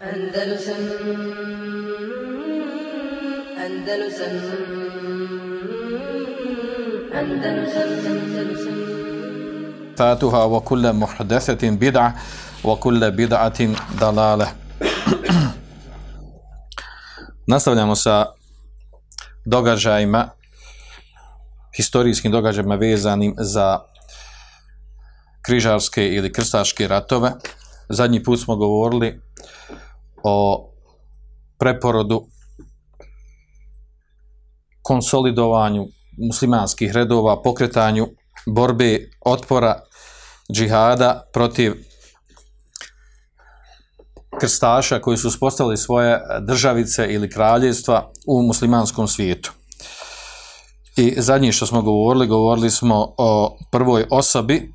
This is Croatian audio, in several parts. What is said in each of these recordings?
Andalusam Andalusam Andalusam wa kullu muhdathatin bid'a wa kullu bid'atin dalale Nastavljamo sa događajima historijskim događajima vezanim za križarske ili krstaške ratove. Zadnji put smo govorili o preporodu, konsolidovanju muslimanskih redova, pokretanju borbe otpora džihada protiv krstaša koji su uspostavili svoje državice ili kraljevstva u muslimanskom svijetu. I zadnje što smo govorili, govorili smo o prvoj osobi,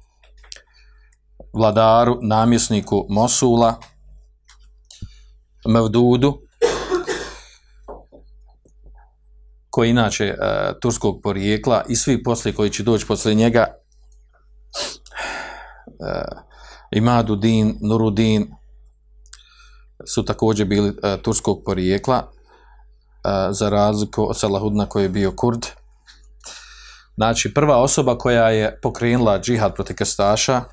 vladaru, namjesniku Mosula, Mevdudu, koji inače e, turskog porijekla i svi poslije koji će doći poslije njega uh, Imadudin, Nurudin su također bili e, turskog porijekla za razliku od Salahudna koji je bio kurd. Znači, prva osoba koja je pokrenula džihad protiv krstaša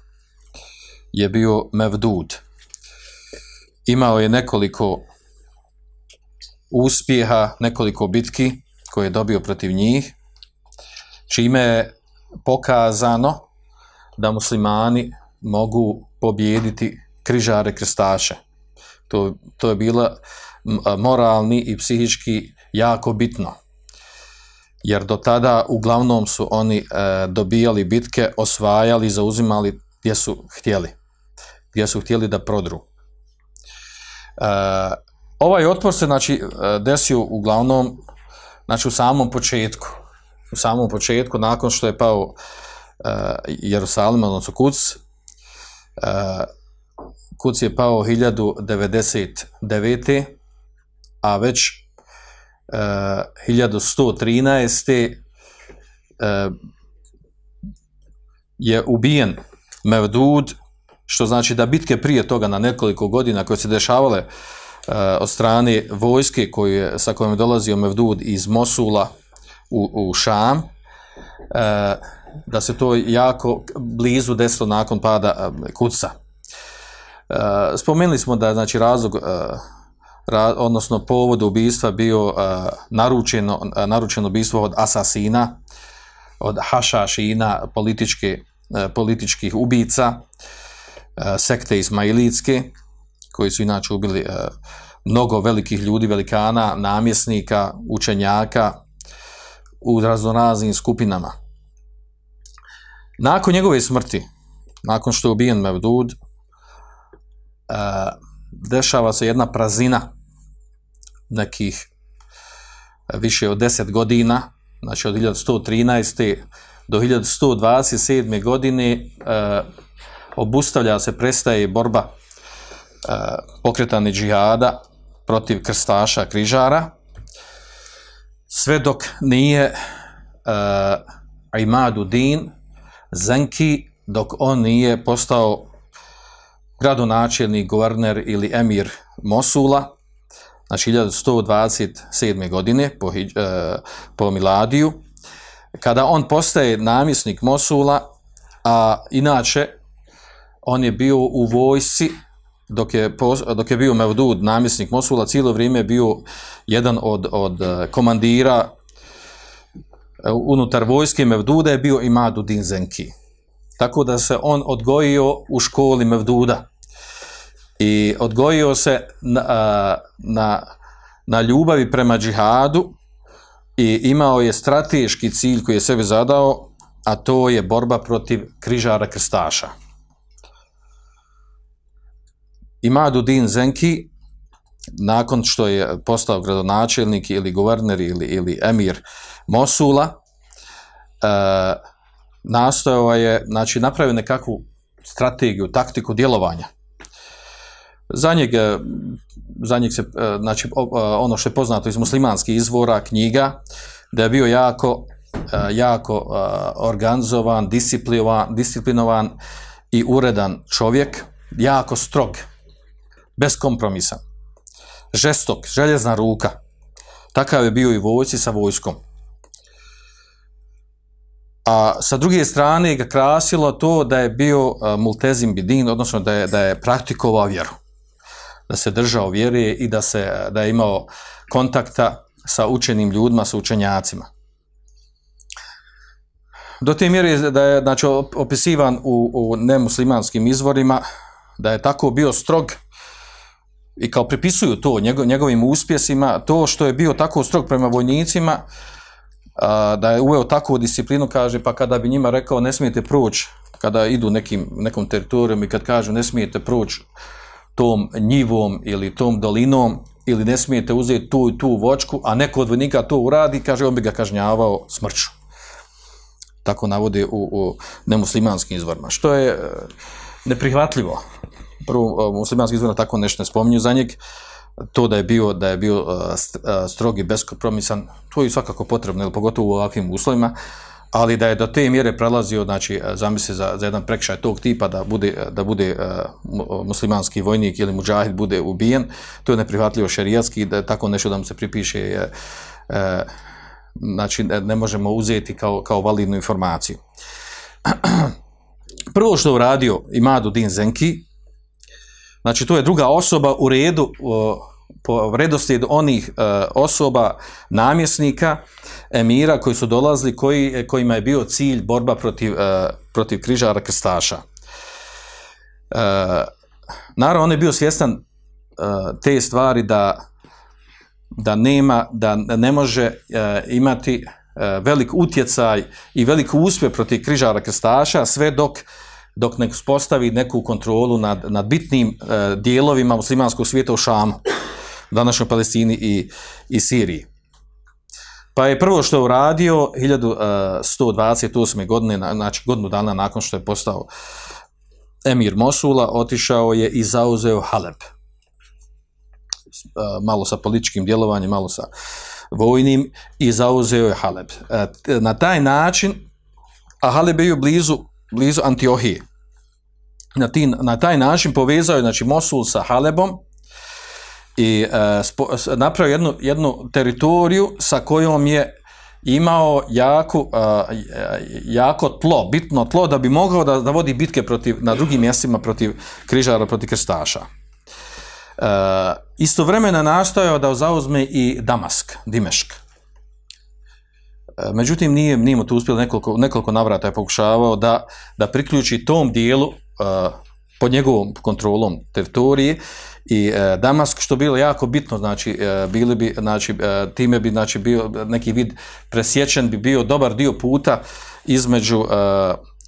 je bio Mevdud. Imao je nekoliko uspjeha, nekoliko bitki koje je dobio protiv njih, čime je pokazano da muslimani mogu pobijediti križare krstaše. To, to je bilo moralni i psihički jako bitno. Jer do tada uglavnom su oni e, dobijali bitke, osvajali, zauzimali gdje su htjeli. Gdje su htjeli da prodru. E, ovaj otpor se znači, e, desio uglavnom znači u samom početku. U samom početku, nakon što je pao uh, Jerusalim, odnosno Kuc, uh, Kuc je pao 1099. a već uh, 1113. Uh, je ubijen Mevdud, što znači da bitke prije toga na nekoliko godina koje se dešavale uh, od strane vojske koje, sa kojom je dolazio Mevdud iz Mosula u, u Šam, e, da se to jako blizu desilo nakon pada e, Kuca. E, spomenuli smo da znači razlog ra, odnosno povod ubistva bio naručeno, naručeno ubistvo od asasina, od hašašina, političke, političkih ubica, sekte Ismailitske, koji su inače ubili e, mnogo velikih ljudi, velikana, namjesnika, učenjaka u raznoraznim skupinama. Nakon njegove smrti, nakon što je ubijen Mevdud, e, dešava se jedna prazina nekih više od 10 godina, znači od 1113. do 1127. godine e, obustavlja se, prestaje borba E, džihada protiv krstaša, križara, sve dok nije uh, Imadu Din Zenki, dok on nije postao gradonačelnik, guverner ili emir Mosula, znači 1127. godine po, uh, po Miladiju, kada on postaje namjesnik Mosula, a inače on je bio u vojsi dok je, dok je bio Mevdud, namjesnik Mosula, cijelo vrijeme je bio jedan od, od eh, komandira eh, unutar vojske Mevduda je bio Imadudin Zenki. Tako da se on odgojio u školi Mevduda. I odgojio se na, eh, na, na ljubavi prema džihadu i imao je strateški cilj koji je sebi zadao, a to je borba protiv križara krstaša. Imadudin Zenki, nakon što je postao gradonačelnik ili guverner ili, ili emir Mosula, e, nastojao je, znači napravio nekakvu strategiju, taktiku djelovanja. Za njeg, za njeg se, e, znači ono što je poznato iz muslimanskih izvora, knjiga, da je bio jako, e, jako e, organizovan, disciplinovan i uredan čovjek, jako strog, bez kompromisa. žestok, željezna ruka. Takav je bio i vojci sa vojskom. A sa druge strane ga krasilo to da je bio a, multezim bidin, odnosno da je, da je praktikovao vjeru. Da se držao vjere i da, se, da je imao kontakta sa učenim ljudima, sa učenjacima. Do te mjere je da je znači, op- opisivan u, u nemuslimanskim izvorima, da je tako bio strog i kao pripisuju to njego, njegovim uspjesima, to što je bio tako strog prema vojnicima, da je uveo takvu disciplinu, kaže, pa kada bi njima rekao ne smijete proći, kada idu nekim, nekom teritorijom i kad kažu ne smijete proći tom njivom ili tom dolinom, ili ne smijete uzeti tu i tu vočku, a neko od vojnika to uradi, kaže, on bi ga kažnjavao smrću. Tako navode u, u nemuslimanskim izvorima, što je e, neprihvatljivo. Prvo, e, muslimanski izvor tako nešto ne spominju za njeg, to da je bio da je bio st- uh, strog i beskompromisan, to je svakako potrebno, jel, pogotovo u ovakvim uslovima, ali da je do te mjere prelazio, znači, zamisli za, za jedan prekršaj tog tipa da bude, da bude mu- muslimanski vojnik ili muđahid bude ubijen, to je neprihvatljivo šerijatski, da je tako nešto da mu se pripiše je, znači, ne, možemo uzeti kao, kao validnu informaciju. Prvo što uradio Imadu Din Zenki, Znači, to je druga osoba u redu, po redoslijedu onih e, osoba, namjesnika, emira koji su dolazili, koji, kojima je bio cilj borba protiv, e, protiv križara krstaša. E, naravno, on je bio svjestan e, te stvari da, da nema, da ne može e, imati e, velik utjecaj i velik uspjeh protiv križara krstaša sve dok dok ne uspostavi neku kontrolu nad, nad bitnim e, dijelovima muslimanskog svijeta u Šamu, današnjoj Palestini i, i Siriji. Pa je prvo što je uradio 1128. godine, na- znači godinu dana nakon što je postao emir Mosula, otišao je i zauzeo Haleb. E, malo sa političkim djelovanjem, malo sa vojnim i zauzeo je Haleb. E, na taj način, a Haleb je bio blizu blizu Antiohije. Na, na taj način povezao je znači, Mosul sa Halebom i e, spo, napravio jednu, jednu teritoriju sa kojom je imao jako, a, jako tlo, bitno tlo da bi mogao da, da vodi bitke protiv, na drugim mjestima protiv križara, protiv krstaša. E, istovremeno nastojao da zauzme i Damask, Dimešk. E, Međutim, nije, nije mu to uspjelo, nekoliko, nekoliko navrata je pokušavao da, da priključi tom dijelu uh, pod njegovom kontrolom teritorije i uh, Damask, što bilo jako bitno, znači, uh, bili bi, znači, time bi znači, bio neki vid presječen, bi bio dobar dio puta između,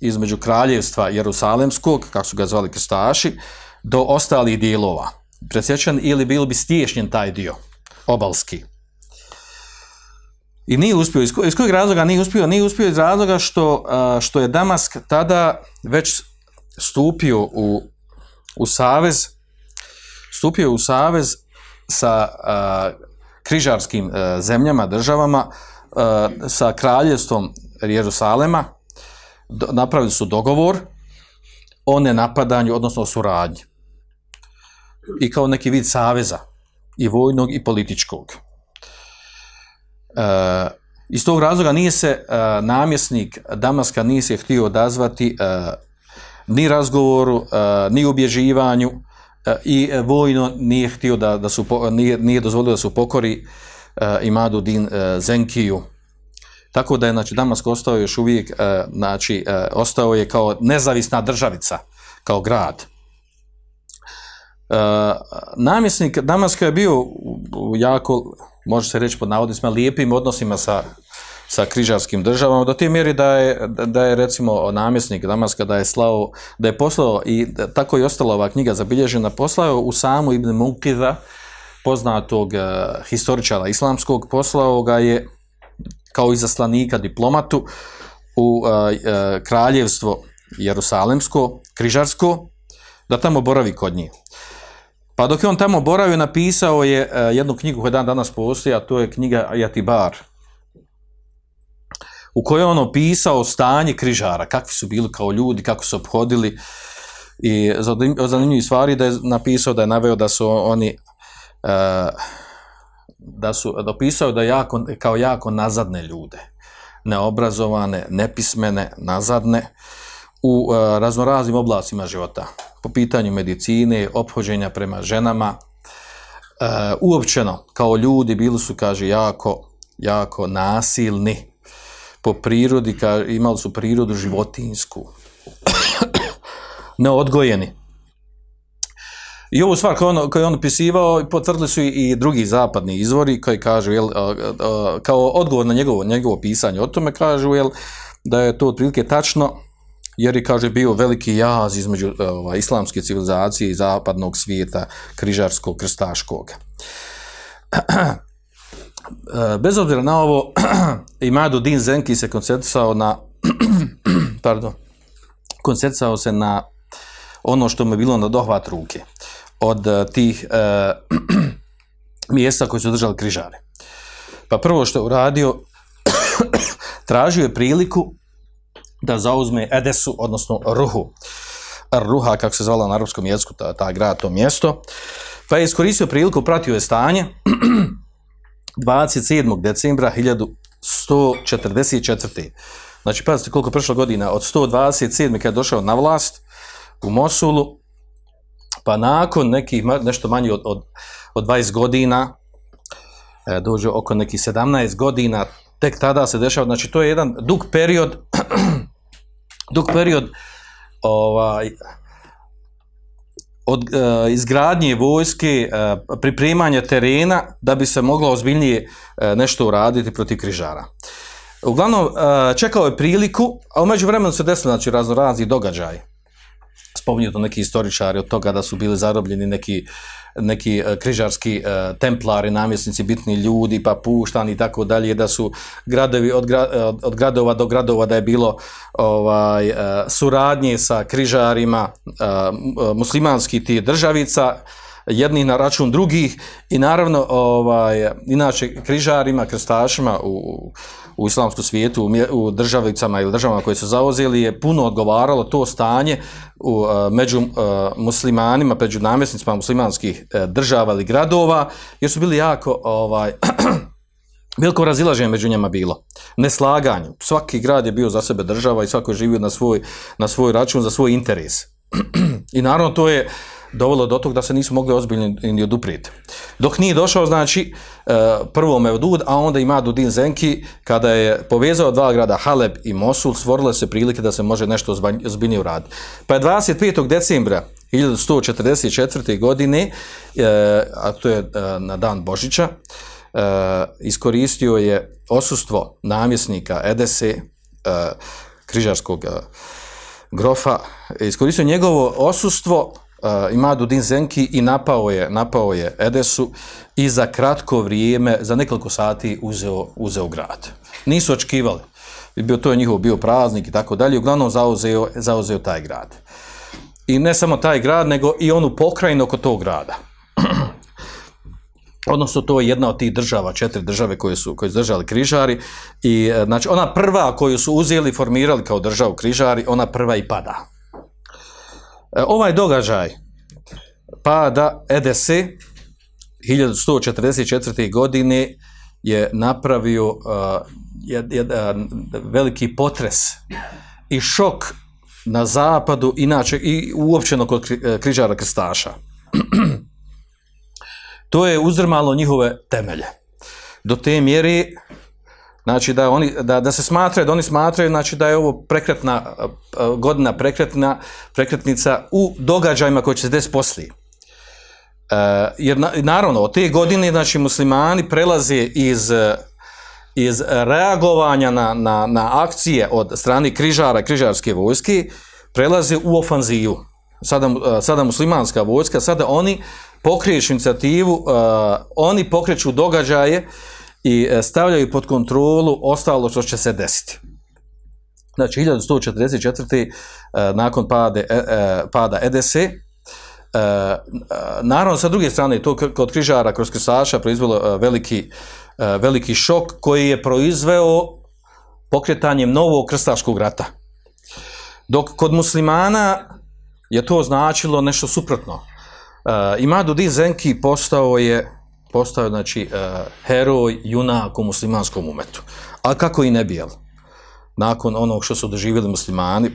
između kraljevstva Jerusalemskog, kako su ga zvali krstaši, do ostalih dijelova. Presječen ili bilo bi stiješnjen taj dio, obalski. I nije uspio, iz, ko, iz kojeg razloga nije uspio? Nije uspio iz razloga što, što je Damask tada već stupio u, u savez, stupio u savez sa križarskim zemljama, državama, sa kraljevstvom Jerusalema, napravili su dogovor o nenapadanju, odnosno o suradnji. I kao neki vid saveza, i vojnog i političkog. Iz tog razloga nije se e, namjesnik Damaska nije se htio odazvati e, ni razgovoru, e, ni ubježivanju i vojno nije htio da, da su, nije, nije dozvolio da su pokori Imadu Din Zenkiju. Tako da je znači, Damask ostao još uvijek, znači, ostao je kao nezavisna državica, kao grad. Namjesnik Damaska je bio jako, može se reći pod navodnicima, lijepim odnosima sa, sa križarskim državama, do te mjeri da je, da je recimo namjesnik Damaska da je slao, da je poslao i tako je ostala ova knjiga zabilježena, poslao u samu Ibn Mukiza, poznatog uh, historičara islamskog, poslao ga je kao izaslanika diplomatu u uh, uh, kraljevstvo Jerusalemsko, križarsko, da tamo boravi kod njih. Pa dok je on tamo boravio, napisao je uh, jednu knjigu koja dan danas postoji, a to je knjiga Jatibar, u kojoj je on opisao stanje križara, kakvi su bili kao ljudi, kako su obhodili. I zanimljivi stvari da je napisao, da je naveo da su oni da su dopisao da jako, kao jako nazadne ljude, neobrazovane, nepismene, nazadne u e, raznoraznim oblastima života, po pitanju medicine, ophođenja prema ženama, e, uopćeno kao ljudi bili su, kaže, jako, jako nasilni po prirodi, kaže, imali su prirodu životinsku, neodgojeni. I ovu stvar koju on, koju je on opisivao potvrdili su i drugi zapadni izvori koji kažu, jel, a, kao odgovor na njegovo, njegovo pisanje o tome, kažu jel, da je to otprilike tačno, jer je, kaže, bio veliki jaz između ova, islamske civilizacije i zapadnog svijeta, križarskog, krstaškog. Bez obzira na ovo, Imadu Din Zenki se koncentrisao na pardon, koncentrisao se na ono što mu je bilo na dohvat ruke od uh, tih uh, mjesta koji su držali križare. Pa prvo što je uradio, tražio je priliku da zauzme Edesu, odnosno Ruhu. Ruha, kako se zvala na arapskom jeziku, ta, ta grad, to mjesto. Pa je iskoristio priliku, pratio je stanje 27. decembra 1144. Znači, pazite koliko prošlo godina, od 127. kada je došao na vlast u Mosulu, pa nakon nekih nešto manje od, od, od 20 godina, e, dođe oko nekih 17 godina, tek tada se dešava, znači to je jedan dug period, dug period ovaj, od uh, izgradnje vojske, uh, pripremanja terena da bi se moglo ozbiljnije uh, nešto uraditi protiv križara. Uglavnom, uh, čekao je priliku, a umeđu vremenu se desilo znači, razno razni događaj spominju to neki istoričari od toga da su bili zarobljeni neki, neki uh, križarski uh, templari, namjesnici, bitni ljudi, pa puštani i tako dalje, da su gradovi od, gra, od, od gradova do gradova da je bilo ovaj suradnje sa križarima uh, muslimanskih tih državica, jedni na račun drugih i naravno ovaj inače križarima, krstašima u, u islamskom svijetu, u, državicama ili državama koje su zauzeli je puno odgovaralo to stanje u, uh, među uh, muslimanima, među namjesnicima muslimanskih uh, država ili gradova, jer su bili jako ovaj, veliko razilaženje među njima bilo. Neslaganje. Svaki grad je bio za sebe država i svako je živio na svoj, na svoj račun za svoj interes. I naravno to je dovelo do tog da se nisu mogli ozbiljno ni oduprijeti. Dok nije došao, znači, e, prvo Mevdud, a onda ima Dudin Zenki, kada je povezao dva grada Haleb i Mosul, stvorile se prilike da se može nešto ozbiljnije uraditi. Pa je 25. decembra 1144. godine, e, a to je e, na dan Božića, iskoristio je osustvo namjesnika Edese, križarskog grofa, iskoristio njegovo osustvo Imadu Din Zenki i napao je, napao je Edesu i za kratko vrijeme, za nekoliko sati uzeo, uzeo grad. Nisu očekivali. Bio, to je njihov bio praznik i tako dalje. Uglavnom zauzeo, zauzeo taj grad. I ne samo taj grad, nego i onu pokrajinu oko tog grada. Odnosno, to je jedna od tih država, četiri države koje su, koje su držali križari. I, e, znači, ona prva koju su uzeli, formirali kao državu križari, ona prva i pada. E, ovaj događaj pada EDC 1144. godine je napravio uh, jed, uh, veliki potres i šok na zapadu, inače i uopćeno kod križara krstaša. to je uzdrmalo njihove temelje. Do te mjere Znači da oni da da se smatraju da oni smatraju znači da je ovo prekretna godina prekretna prekretnica u događajima koji će se desiti poslije. E, jer na, naravno od te godine znači muslimani prelaze iz iz reagovanja na, na, na akcije od strane križara križarske vojske prelaze u ofanzivu. Sada, sada muslimanska vojska, sada oni pokreću inicijativu, uh, oni pokreću događaje i e, stavljaju pod kontrolu ostalo što će se desiti. Znači, 1144. E, nakon pade, e, pada EDC, naravno, sa druge strane, to kod križara, kroz krisaša, proizvelo veliki, veliki šok koji je proizveo pokretanjem novog krstaškog rata. Dok kod muslimana je to značilo nešto suprotno Imadudin Zenki postao je postao znači uh, heroj, junak u muslimanskom umetu. A kako i ne bijel? Nakon onog što su doživjeli muslimani,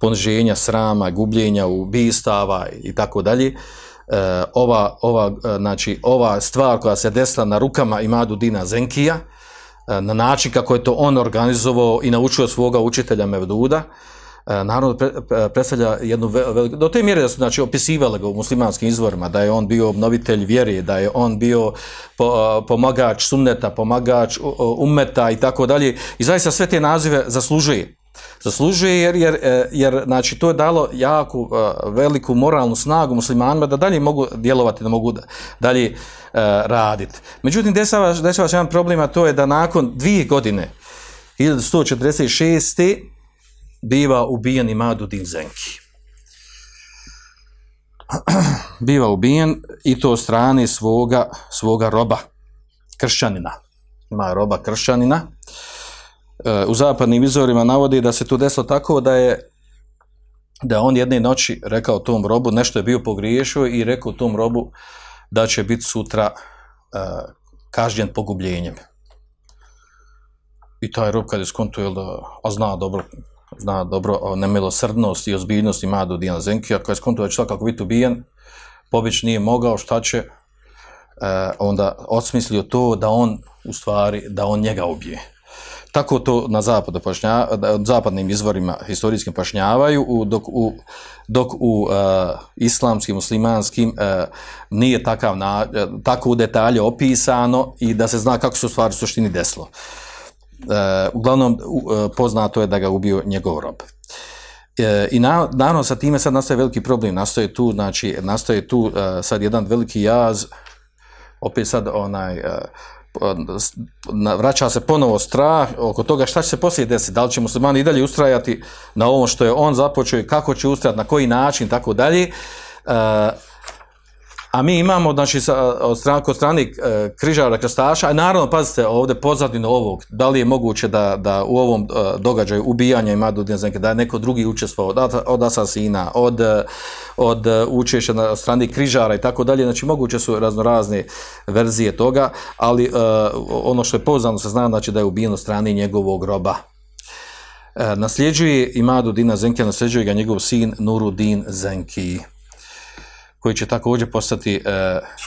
poniženja, srama, gubljenja, ubistava i tako dalje, e, ova, ova, e, znači, ova stvar koja se desila na rukama Imadu Dina Zenkija, na način kako je to on organizovao i naučio svoga učitelja Mevduda, naravno predstavlja jednu veliku, do te mjere da su znači, opisivali ga u muslimanskim izvorima, da je on bio obnovitelj vjere, da je on bio pomagač sunneta, pomagač umeta i tako dalje. I zaista sve te nazive zaslužuje. Zaslužuje jer, jer, e, jer znači, to je dalo jako veliku moralnu snagu muslimanima da dalje mogu djelovati, da mogu dalje raditi. Međutim, desava se jedan problem, a to je da nakon dvije godine, 1146 biva ubijen Imadudin Zenki. biva ubijen i to od strane svoga, svoga roba, kršćanina. Ima roba kršćanina. E, u zapadnim izvorima navodi da se to desilo tako da je da on jedne noći rekao tom robu, nešto je bio pogriješio i rekao tom robu da će biti sutra uh, kažnjen pogubljenjem. I taj rob kad je skontuo, a zna dobro zna dobro nemilosrdnost i ozbiljnost ima do Dijana Zenkija, koja je skonto da će svakako biti ubijen, pobjeć nije mogao, šta će, e, onda osmislio to da on, u stvari, da on njega ubije. Tako to na zapadu pašnja, zapadnim izvorima historijskim pašnjavaju, dok u, dok u uh, islamskim, muslimanskim uh, nije takav na, uh, tako u detalje opisano i da se zna kako stvari u suštini desilo. Uh, uglavnom uh, poznato je da ga ubio njegov rob. Uh, I na, naravno sa time sad nastaje veliki problem, nastaje tu, znači, nastaje tu sad jedan veliki jaz, opet sad onaj, vraća se ponovo strah oko toga šta će se poslije desiti, da li će muslimani i dalje ustrajati na ovom što je on započeo i kako će ustrajati, na koji način, tako dalje. A mi imamo, znači, sa, od strane, kod strane e, križara krstaša, a naravno, pazite, ovdje pozadino ovog, da li je moguće da, da u ovom e, događaju ubijanja ima Dudinzenke, da je neko drugi učestvovao, od, od asasina, od, od učešća na strani križara i tako dalje, znači, moguće su raznorazne verzije toga, ali e, ono što je poznano se zna, znači, da je ubijen od strane njegovog groba. E, nasljeđuje Imadu Dina Zenke, nasljeđuje ga njegov sin Nurudin Zenki koji će također postati e,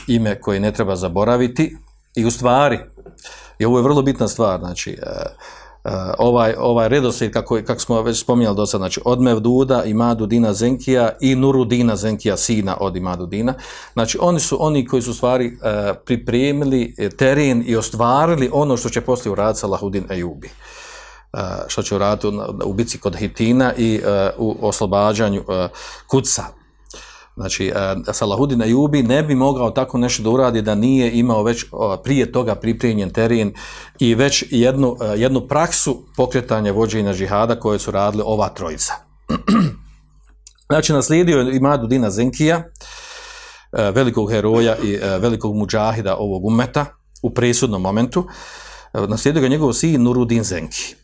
ime koje ne treba zaboraviti. I u stvari, i ovo je vrlo bitna stvar, znači, e, e, ovaj, ovaj redoslijed, kako, kako smo već spominjali do sad, znači, od Mevduda, Imadu Dina Zenkija i Nurudina Zenkija, sina od Imadu Dina, znači, oni su oni koji su stvari e, pripremili teren i ostvarili ono što će poslije uraditi Salahudin Ejubi. Uh, što će uraditi u, u bici kod Hitina i uh, u oslobađanju uh, Kuca, Znači, uh, Salahudin Ajubi ne bi mogao tako nešto da uradi da nije imao već prije toga pripremljen teren i već jednu, uh, jednu praksu pokretanja vođenja džihada koje su radili ova trojica. znači, naslijedio je Imadu Dina Zenkija, uh, velikog heroja i velikog muđahida ovog umeta u presudnom momentu. Naslijedio ga njegov sin Nurudin Zenki.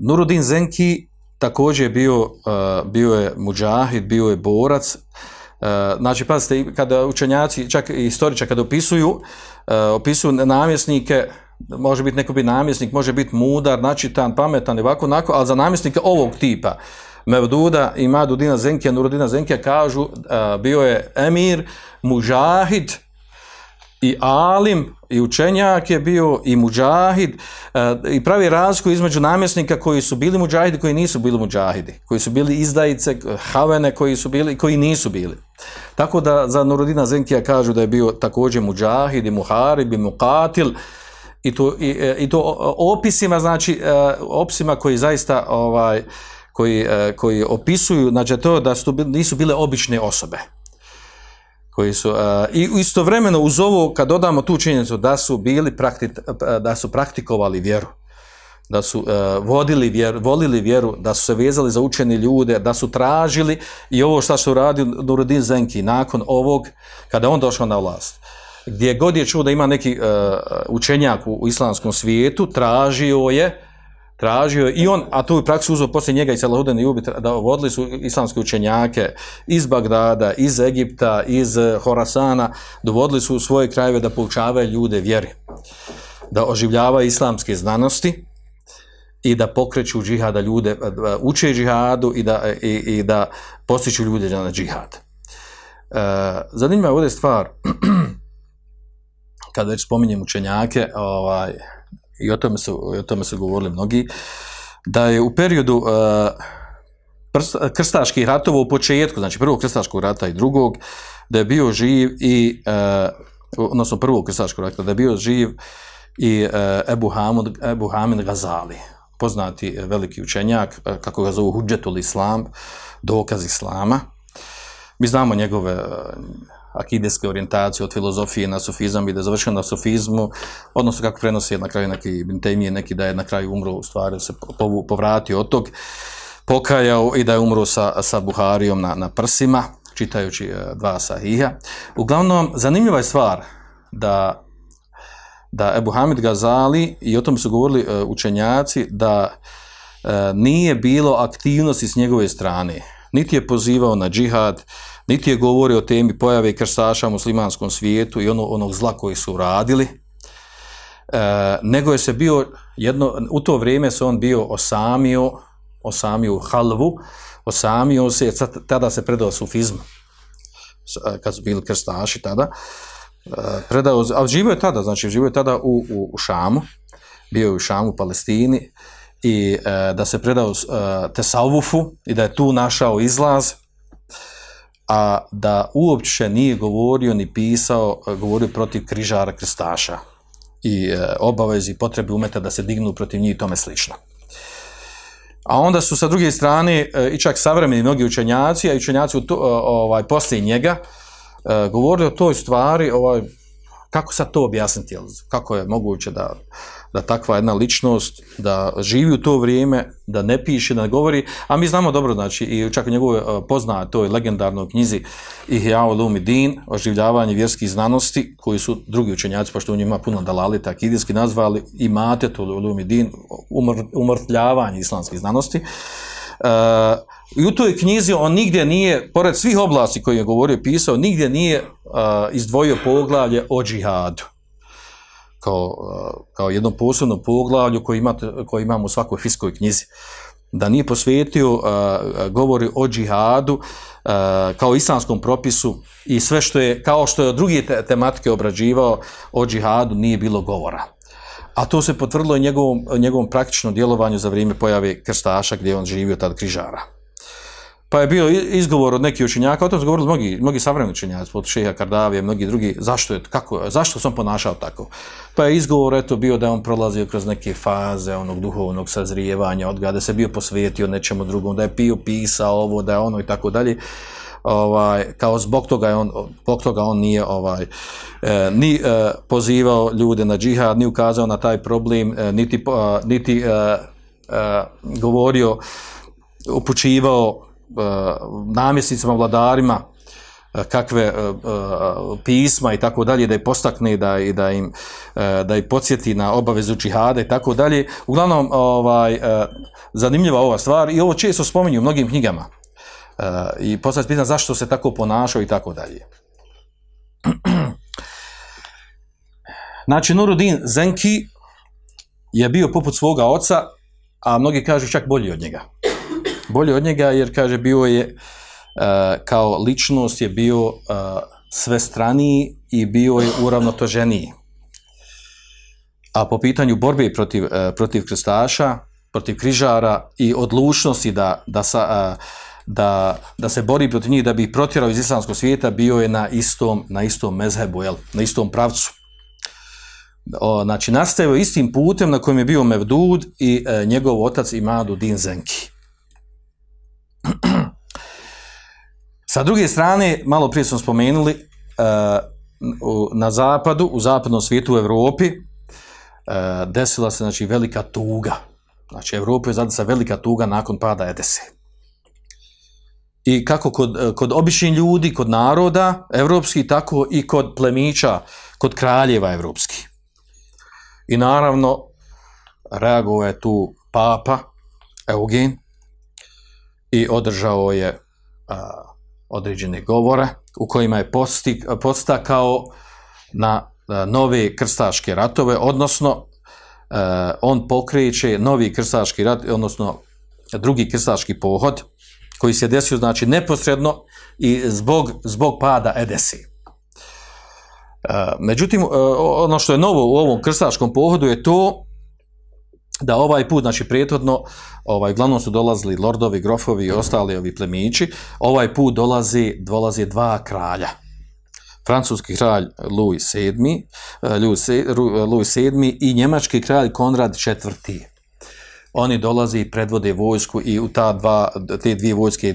Nurudin Zenki također bio, uh, bio je muđahid, bio je borac. Uh, znači, pazite, kada učenjaci, čak i istoriča, kada opisuju, uh, opisuju namjesnike, može biti neko biti namjesnik, može biti mudar, načitan, pametan i ovako, onako, ali za namjesnike ovog tipa, Mevduda i Madudina Zenkija, Nurudina Zenkija kažu, bio je emir, mužahid, i alim i učenjak je bio i muđahid e, i pravi razliku između namjesnika koji su bili muđahidi koji nisu bili muđahidi koji su bili izdajice, havene koji su bili koji nisu bili. Tako da za Nurudina Zenkija kažu da je bio također muđahid i muharib i mukatil i to, i, e, i to opisima znači e, opisima koji zaista ovaj koji, e, koji opisuju znači to da su, nisu bile obične osobe koji su uh, i istovremeno uz ovo kad dodamo tu činjenicu da su bili praktik, da su praktikovali vjeru da su uh, vodili vjeru, volili vjeru, da su se vezali za učeni ljude, da su tražili i ovo što su radili Nuruddin Zenki nakon ovog, kada on došao na vlast, gdje god je čuo da ima neki uh, učenjak u, u islamskom svijetu, tražio je tražio i on, a tu praksu uzeo poslije njega i Salahuddin Jubi, da vodili su islamske učenjake iz Bagdada, iz Egipta, iz eh, Horasana, dovodili su u svoje krajeve da poučavaju ljude vjeri, da oživljavaju islamske znanosti i da pokreću džihada ljude, eh, uče džihadu i da, i, i da postiču ljude na džihad. Zanimljiva je ovdje stvar, kada već spominjem učenjake, ovaj, i o tome su, o tome su govorili mnogi, da je u periodu uh, krstaških ratova u početku, znači prvog krstaškog rata i drugog, da je bio živ i, uh, odnosno prvog krstaškog rata, da je bio živ i uh, Ebu, Hamud, Ebu Hamid Gazali, poznati veliki učenjak, kako ga zovu Hudžetul Islam, dokaz Islama. Mi znamo njegove akideske orijentacije od filozofije na sufizam i da je završio na sufizmu, odnosno kako prenosi na kraju neki Ibn Taymije, neki da je na kraju umro u stvari, se povratio od tog, pokajao i da je umro sa, sa Buharijom na, na prsima, čitajući e, dva sahiha. Uglavnom, zanimljiva je stvar da da Ebu Hamid Gazali, i o tom su govorili e, učenjaci, da e, nije bilo aktivnosti s njegove strane. Niti je pozivao na džihad, niti je govorio o temi pojave krstaša u muslimanskom svijetu i ono, onog zla koji su radili, e, nego je se bio jedno, u to vrijeme se on bio osamio, osamio halvu, osamio se, jer tada se predao sufizmu, e, kad su bili krstaši tada, e, predao, ali živio je tada, znači živio je tada u, u, u Šamu, bio je u Šamu, u Palestini, i e, da se predao e, Tesavvufu i da je tu našao izlaz, a da uopće nije govorio ni pisao, govorio protiv križara krstaša i e, obavezi i potrebi umeta da se dignu protiv njih i tome slično. A onda su sa druge strane e, i čak savremeni mnogi učenjaci, a i učenjaci e, ovaj, poslije njega, govorili o toj stvari, ovaj, kako sad to objasniti, kako je moguće da, da takva jedna ličnost, da živi u to vrijeme, da ne piše, da ne govori, a mi znamo dobro, znači, i čak u njegovoj uh, poznatoj legendarnoj knjizi Ihya Ulumuddin, oživljavanje vjerskih znanosti, koji su drugi učenjaci, pošto u njima ima puno dalalita, akidijski nazvali Imatetul Ulumuddin, umr, umrtljavanje islamskih znanosti, Uh, I u toj knjizi on nigdje nije, pored svih oblasti koje je govorio pisao, nigdje nije uh, izdvojio poglavlje o džihadu. Kao, kao jednom posebnom poglavlju koje, imate, koje imamo u svakoj fiskoj knjizi. Da nije posvetio govori o džihadu kao islamskom propisu i sve što je, kao što je od druge te, tematike obrađivao o džihadu nije bilo govora. A to se potvrdilo i njegovom, njegovom praktičnom djelovanju za vrijeme pojave krstaša gdje je on živio tad križara. Pa je bio izgovor od nekih učenjaka, o tom su govorili mnogi, mnogi savremeni učenjaci, od šeha Kardavije, mnogi drugi, zašto je, kako, zašto sam ponašao tako? Pa je izgovor eto bio da je on prolazio kroz neke faze onog duhovnog sazrijevanja, od da se bio posvetio nečemu drugom, da je pio, pisao ovo, da je ono i tako dalje ovaj kao zbog toga je on zbog toga on nije ovaj e, ni e, pozivao ljude na džihad ni ukazao na taj problem e, niti niti e, e, govorio upućivao namjesnicima vladarima e, kakve e, e, pisma i tako dalje da je postakne da i da im e, da ih podsjeti na obavezu džihada i tako dalje uglavnom ovaj e, zanimljiva ova stvar i ovo često spominju u mnogim knjigama i postaviti pitanje zašto se tako ponašao i tako dalje. Znači, Nuruddin Zenki je bio poput svoga oca, a mnogi kažu čak bolji od njega. Bolji od njega jer, kaže, bio je, uh, kao ličnost je bio uh, sve straniji i bio je uravnotoženiji. A po pitanju borbe protiv, uh, protiv krstaša, protiv križara i odlučnosti da, da, sa, da, da se bori protiv njih, da bi protjerao iz islamskog svijeta, bio je na istom, na istom mezhebu, jel? na istom pravcu. O, znači, nastavio istim putem na kojem je bio Mevdud i e, njegov otac Imadu Din Zenki. Sa druge strane, malo prije smo spomenuli, e, na zapadu, u zapadnom svijetu u Europi, e, desila se znači, velika tuga. Znači, Evropa je zadesa velika tuga nakon pada Edese i kako kod, kod običnih ljudi, kod naroda evropskih, tako i kod plemića, kod kraljeva evropskih. I naravno, reagovao je tu papa Eugen i održao je a, određene govore u kojima je posti, postakao na a, nove krstaške ratove, odnosno a, on pokreće novi krstaški rat, odnosno drugi krstaški pohod koji se desio znači neposredno i zbog, zbog pada Edesi. Međutim, ono što je novo u ovom krstaškom pohodu je to da ovaj put, znači prijetodno, ovaj, uglavnom su dolazili lordovi, grofovi i ostali ovi plemići, ovaj put dolazi, dolazi dva kralja. Francuski kralj Louis VII, e, Louis, VII i njemački kralj Konrad IV. Oni dolazi i predvode vojsku i u ta dva, te dvije vojske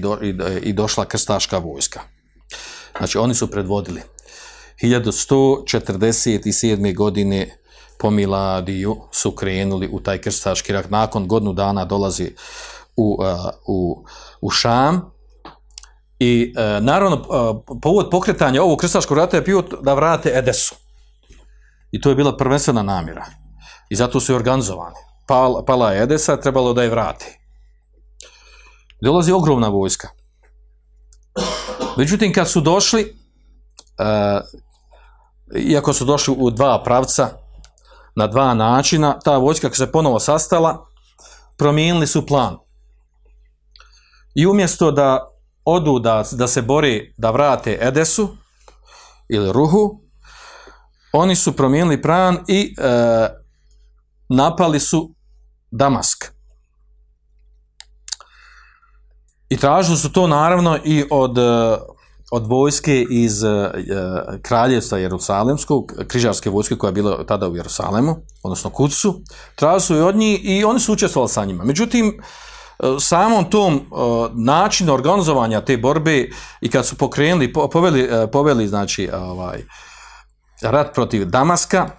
i došla krstaška vojska. Znači, oni su predvodili. 1147. godine po Miladiju su krenuli u taj krstaški rat. Nakon godinu dana dolazi u, uh, u, u Šam i uh, naravno uh, povod pokretanja ovog krstaškog rata je bio da vrate Edesu. I to je bila prvenstvena namjera. I zato su i organizovani. Pala, pala je Edesa, trebalo da je vrati. Dolazi ogromna vojska. Međutim, kad su došli, uh, iako su došli u dva pravca, na dva načina, ta vojska kad se ponovo sastala, promijenili su plan. I umjesto da odu da, da se bori da vrate Edesu ili Ruhu, oni su promijenili plan i e, napali su Damask. I tražili su to naravno i od od vojske iz uh, kraljevstva Jerusalemskog, križarske vojske koja je bila tada u Jerusalemu, odnosno Kucu, tražili su i od njih i oni su učestvovali sa njima. Međutim, uh, samom tom načinu organizovanja te borbe i kad su pokrenuli, po, poveli, poveli znači, ovaj, rat protiv Damaska,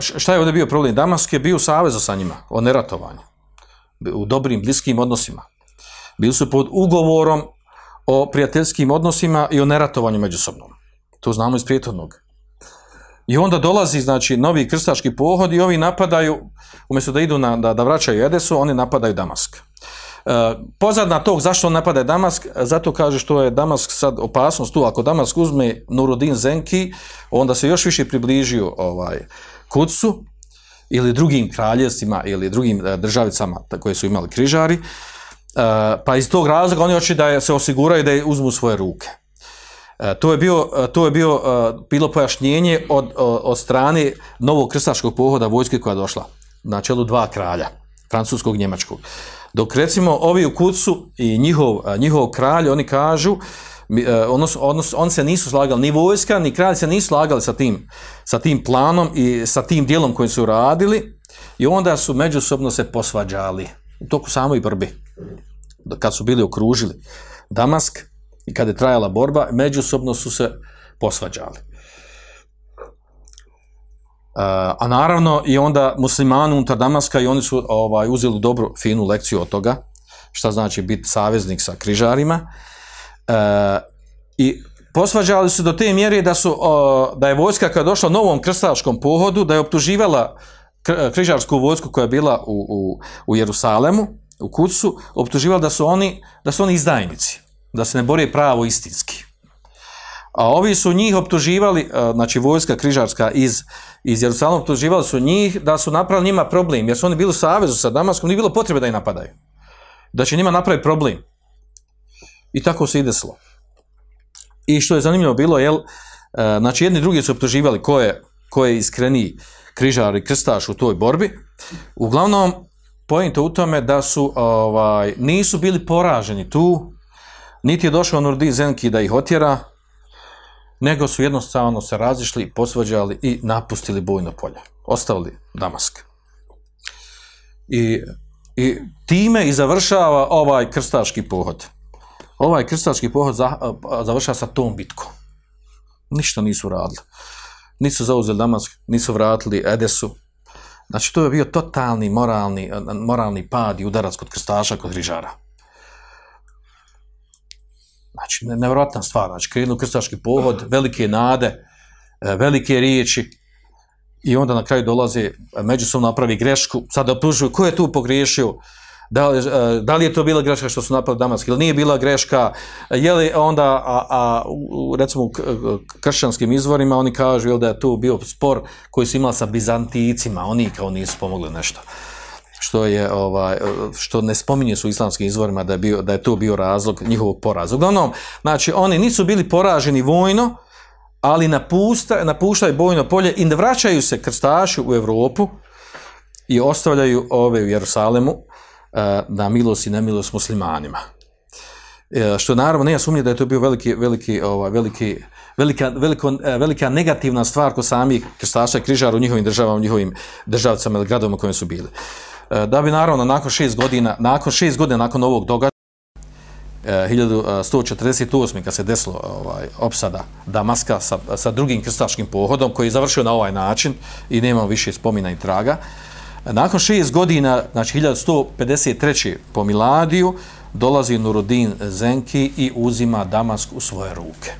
šta je ovdje bio problem? Damask je bio u savezu sa njima, o neratovanju, u dobrim, bliskim odnosima. Bili su pod ugovorom o prijateljskim odnosima i o neratovanju međusobnom. To znamo iz prijetodnog. I onda dolazi, znači, novi krstaški pohod i ovi napadaju, umjesto da idu na, da, da vraćaju Edesu, oni napadaju Damask. E, pozadna tog zašto on napada Damask, zato kaže što je Damask sad opasnost tu, ako Damask uzme Nurudin Zenki, onda se još više približio ovaj, Kucu ili drugim kraljevstvima ili drugim e, državicama koje su imali križari, pa iz tog razloga oni hoće da se osiguraju da je uzmu svoje ruke. Uh, to je bio, uh, to je bio bilo pojašnjenje od, od strane novog krstaškog pohoda vojske koja je došla na čelu dva kralja, francuskog i njemačkog. Dok recimo ovi u kucu i njihov, njihov kralj, oni kažu, odnos, odnos, oni se nisu slagali, ni vojska, ni kralj se nisu slagali sa tim, sa tim planom i sa tim dijelom kojim su radili i onda su međusobno se posvađali u toku samoj borbi kad su bili okružili Damask i kad je trajala borba, međusobno su se posvađali. Uh, a naravno i onda muslimani unutar Damaska i oni su ovaj uzeli dobru finu lekciju od toga šta znači biti saveznik sa križarima uh, i posvađali su do te mjere da su uh, da je vojska kada je došla novom krstaškom pohodu da je optuživala križarsku vojsku koja je bila u, u, u Jerusalemu u kucu, optuživali da su oni, da su oni izdajnici, da se ne bore pravo istinski. A ovi su njih optuživali, znači vojska križarska iz, iz Jerusalima, optuživali su njih da su napravili njima problem, jer su oni bili u savezu sa Damaskom, nije bilo potrebe da ih napadaju. Da će njima napraviti problem. I tako se i desilo. I što je zanimljivo bilo, jel, znači jedni drugi su optuživali ko je, ko je iskreniji križar i krstaš u toj borbi. Uglavnom, pojento u tome da su ovaj nisu bili poraženi tu, niti je došao Nurdi Zenki da ih otjera, nego su jednostavno se razišli, posvađali i napustili bojno polje. Ostavili Damask. I, I time i završava ovaj krstaški pohod. Ovaj krstaški pohod za, završava sa tom bitkom. Ništa nisu radili. Nisu zauzeli Damask, nisu vratili Edesu, Znači, to je bio totalni moralni, moralni pad i udarac kod krstaša, kod grižara. Znači, nevjerojatna stvar. Znači, krenu krstaški povod, velike nade, e, velike riječi i onda na kraju dolaze, međusobno napravi grešku, sada optužuju ko je tu pogriješio, Da li, e, da li je to bila greška što su napali Damask ili nije bila greška, je li onda, a, a recimo u k- kršćanskim izvorima oni kažu da je tu bio spor koji su imali sa Bizantijcima, oni kao nisu pomogli nešto. Što je ovaj što ne spominje su islamskim izvorima da je bio da je to bio razlog njihovog poraza. Uglavnom, znači oni nisu bili poraženi vojno, ali napusta, napuštaju bojno polje i ne vraćaju se krstaši u Europu i ostavljaju ove u Jerusalemu. eh, na milost i nemilost muslimanima. E, Što naravno nema sumnje da je to bio veliki, veliki, ovaj, veliki, velika, veliko, e, velika negativna stvar kod samih krstaša i križara u njihovim državama, u njihovim državcama ili gradovima kojim su bili. E, Da bi naravno nakon šest godina, nakon šest godina nakon ovog događaja, e, 1148. kad se desilo ovaj, opsada Damaska sa, sa drugim krstaškim pohodom koji je završio na ovaj način i nema više spomina i traga. Nakon šest godina, znači 1153. po Miladiju, dolazi Nuruddin Zenki i uzima Damask u svoje ruke.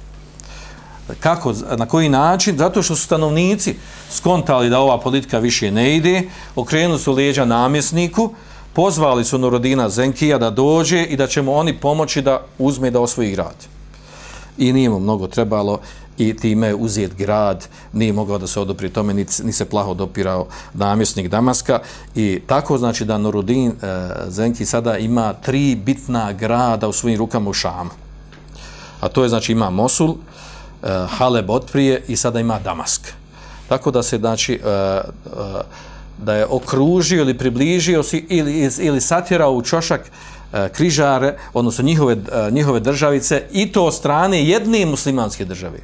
Kako, na koji način? Zato što su stanovnici skontali da ova politika više ne ide, okrenuli su leđa namjesniku, pozvali su Nurodina Zenkija da dođe i da će mu oni pomoći da uzme da osvoji grad. I nije mu mnogo trebalo i time je uzet grad, nije mogao da se odoprije tome, ni, se plaho dopirao namjesnik Damaska i tako znači da Nurudin e, Zenki sada ima tri bitna grada u svojim rukama u Šamu. A to je znači ima Mosul, e, Haleb otprije i sada ima Damask. Tako da se znači e, e, da je okružio ili približio si ili, ili satjerao u čošak križare, odnosno njihove, e, njihove državice i to od strane jedne muslimanske države.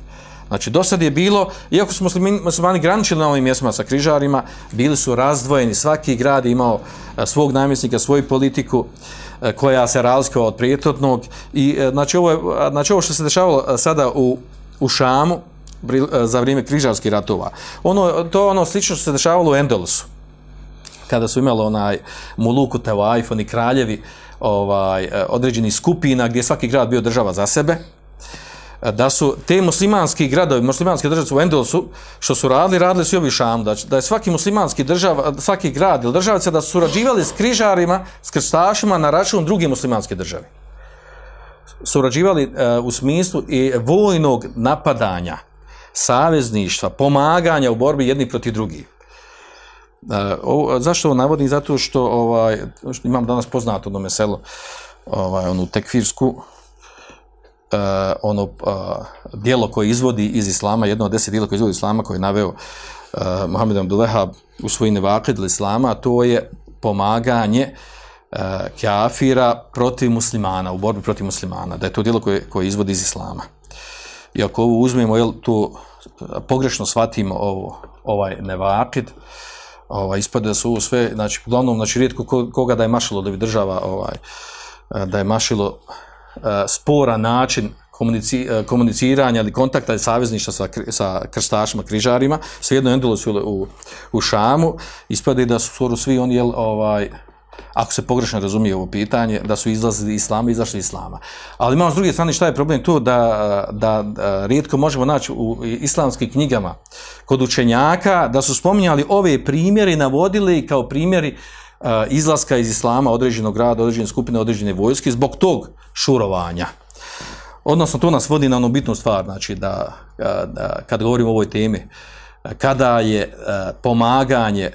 Znači, do sad je bilo, iako su muslimani, muslimani graničili na ovim mjestima sa križarima, bili su razdvojeni, svaki grad imao e, svog namjesnika, svoju politiku, e, koja se razlikovala od prijetotnog i e, znači ovo, je, znači ovo što se dešavalo e, sada u, u Šamu e, za vrijeme križarskih ratova, ono, to je ono slično što se dešavalo u Endelusu kada su imali onaj Muluku Tevajf, oni kraljevi ovaj, e, određenih skupina gdje je svaki grad bio država za sebe, e, da su te muslimanski gradovi, muslimanske države u Endelusu, što su radili, radili su i ovi u Šamu, da, da je svaki muslimanski država, svaki grad ili državica da su surađivali s križarima, s krstašima na račun druge muslimanske države. Surađivali e, u smislu i vojnog napadanja, savezništva, pomaganja u borbi jedni protiv drugih. E, ovo, zašto ovo navodim? Zato što, ovaj, što imam danas poznato ono meselo, ovaj, onu tekfirsku, e, ono dijelo koje izvodi iz Islama, jedno od deset dijela koje izvodi iz Islama koje je naveo uh, Mohamed Abdulehab u svojim nevakid Islama, a to je pomaganje kafira protiv muslimana, u borbi protiv muslimana, da je to dijelo koje, koje izvodi iz Islama. I ako ovo uzmemo, jel, to pogrešno shvatimo ovo, ovaj nevakid, ovaj, ispade da su ovo sve, znači, uglavnom, znači, rijetko ko- koga da je mašilo da bi država, ovaj, eh, da je mašilo eh, spora način eh, komuniciranja ili kontakta i savezništva sa, sa krstašima, križarima, svejedno Endulu su u, u Šamu, ispade da su svi oni, jel, ovaj, ako se pogrešno razumije ovo pitanje, da su izlazili iz islama, izašli iz islama. Ali imamo s druge strane šta je problem tu da, da, da rijetko možemo naći u islamskim knjigama kod učenjaka da su spominjali ove primjere i navodili kao primjeri uh, izlaska iz islama određenog grada, određene skupine, određene vojske zbog tog šurovanja. Odnosno, to nas vodi na onu bitnu stvar, znači da, da, da kad govorimo o ovoj temi, kada je uh, pomaganje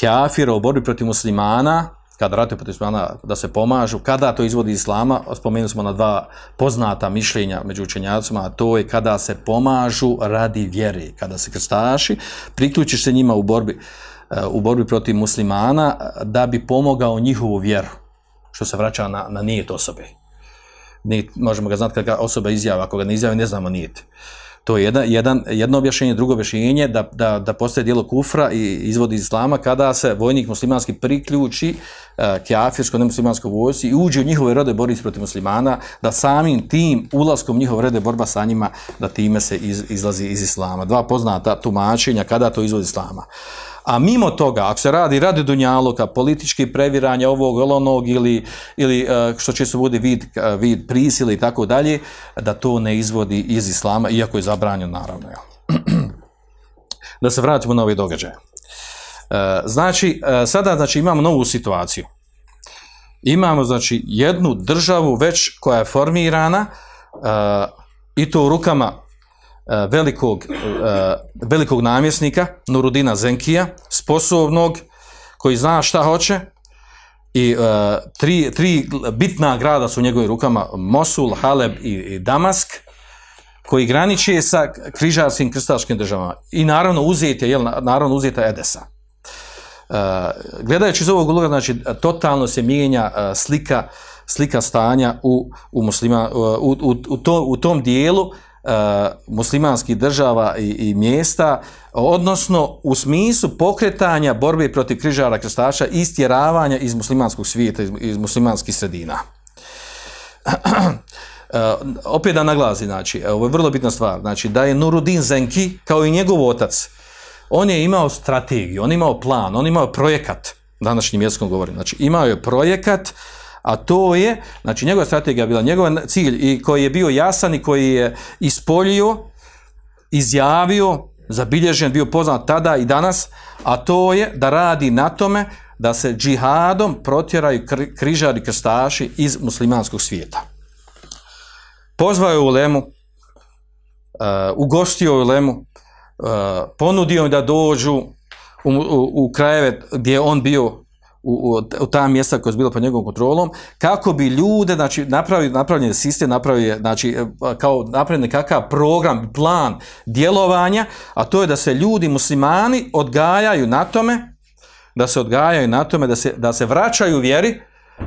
kafira u borbi protiv muslimana, kada ratuju protiv muslimana da se pomažu, kada to izvodi iz islama, spomenuli smo na dva poznata mišljenja među učenjacima, a to je kada se pomažu radi vjere, kada se krstaši, priključiš se njima u borbi, eh, u borbi protiv muslimana da bi pomogao njihovu vjeru, što se vraća na, na nijet osobe. Nijet, možemo ga znati kada osoba izjava, ako ga ne izjavi ne znamo nijet. To je jedan, jedan, jedno objašnjenje, drugo objašnjenje da, da, da postaje dijelo kufra i izvodi iz islama kada se vojnik muslimanski priključi uh, kjafirsko nemuslimanskoj vojsci i uđe u njihove rode boriti protiv muslimana, da samim tim ulaskom njihove rode borba sa njima, da time se iz, izlazi iz islama. Dva poznata tumačenja kada to izvodi iz islama. A mimo toga, ako se radi radi dunjaluka, politički previranja ovog onog ili, ili eh, što će se bude vid, eh, vid prisile i tako dalje, da to ne izvodi iz islama, iako je zabranjeno naravno. Da se vratimo na ove događaje. E, Znači, e, sada znači, imamo novu situaciju. imamo znači jednu državu već koja je formirana e, i to u rukama e, velikog, e, velikog namjesnika Nurudina Zenkija, sposobnog koji zna šta hoće i e, tri, tri bitna grada su u njegovim rukama Mosul, Haleb i, i Damask koji graniče sa križarskim krstaškim državama i naravno uzeti jel, naravno uzeta Edesa. Gledajući iz ovog uloga, znači, totalno se mijenja slika, slika stanja u, u, muslima, u, u, to, u tom dijelu muslimanskih država i, i mjesta, odnosno u smislu pokretanja borbe protiv križara krstaša i istjeravanja iz muslimanskog svijeta, iz, iz muslimanskih sredina. Uh, opet da naglasi, znači, ovo je vrlo bitna stvar, znači da je Nurudin Zenki, kao i njegov otac, on je imao strategiju, on je imao plan, on je imao projekat, današnjim jezikom govorim, znači imao je projekat, a to je, znači njegova strategija bila, njegov cilj i koji je bio jasan i koji je ispoljio, izjavio, zabilježen, bio poznat tada i danas, a to je da radi na tome da se džihadom protjeraju križari krstaši iz muslimanskog svijeta. Pozvao je Ulemu, uh, ugostio je Ulemu, uh, ponudio im da dođu u, u, u krajeve gdje on bio u, u, u ta mjesta koja je bila pod njegovom kontrolom, kako bi ljude, znači, napravi, napravljen sistem, napravio, znači, kao napravljen kakav program, plan djelovanja, a to je da se ljudi, muslimani, odgajaju na tome, da se odgajaju na tome, da se, da se vraćaju vjeri,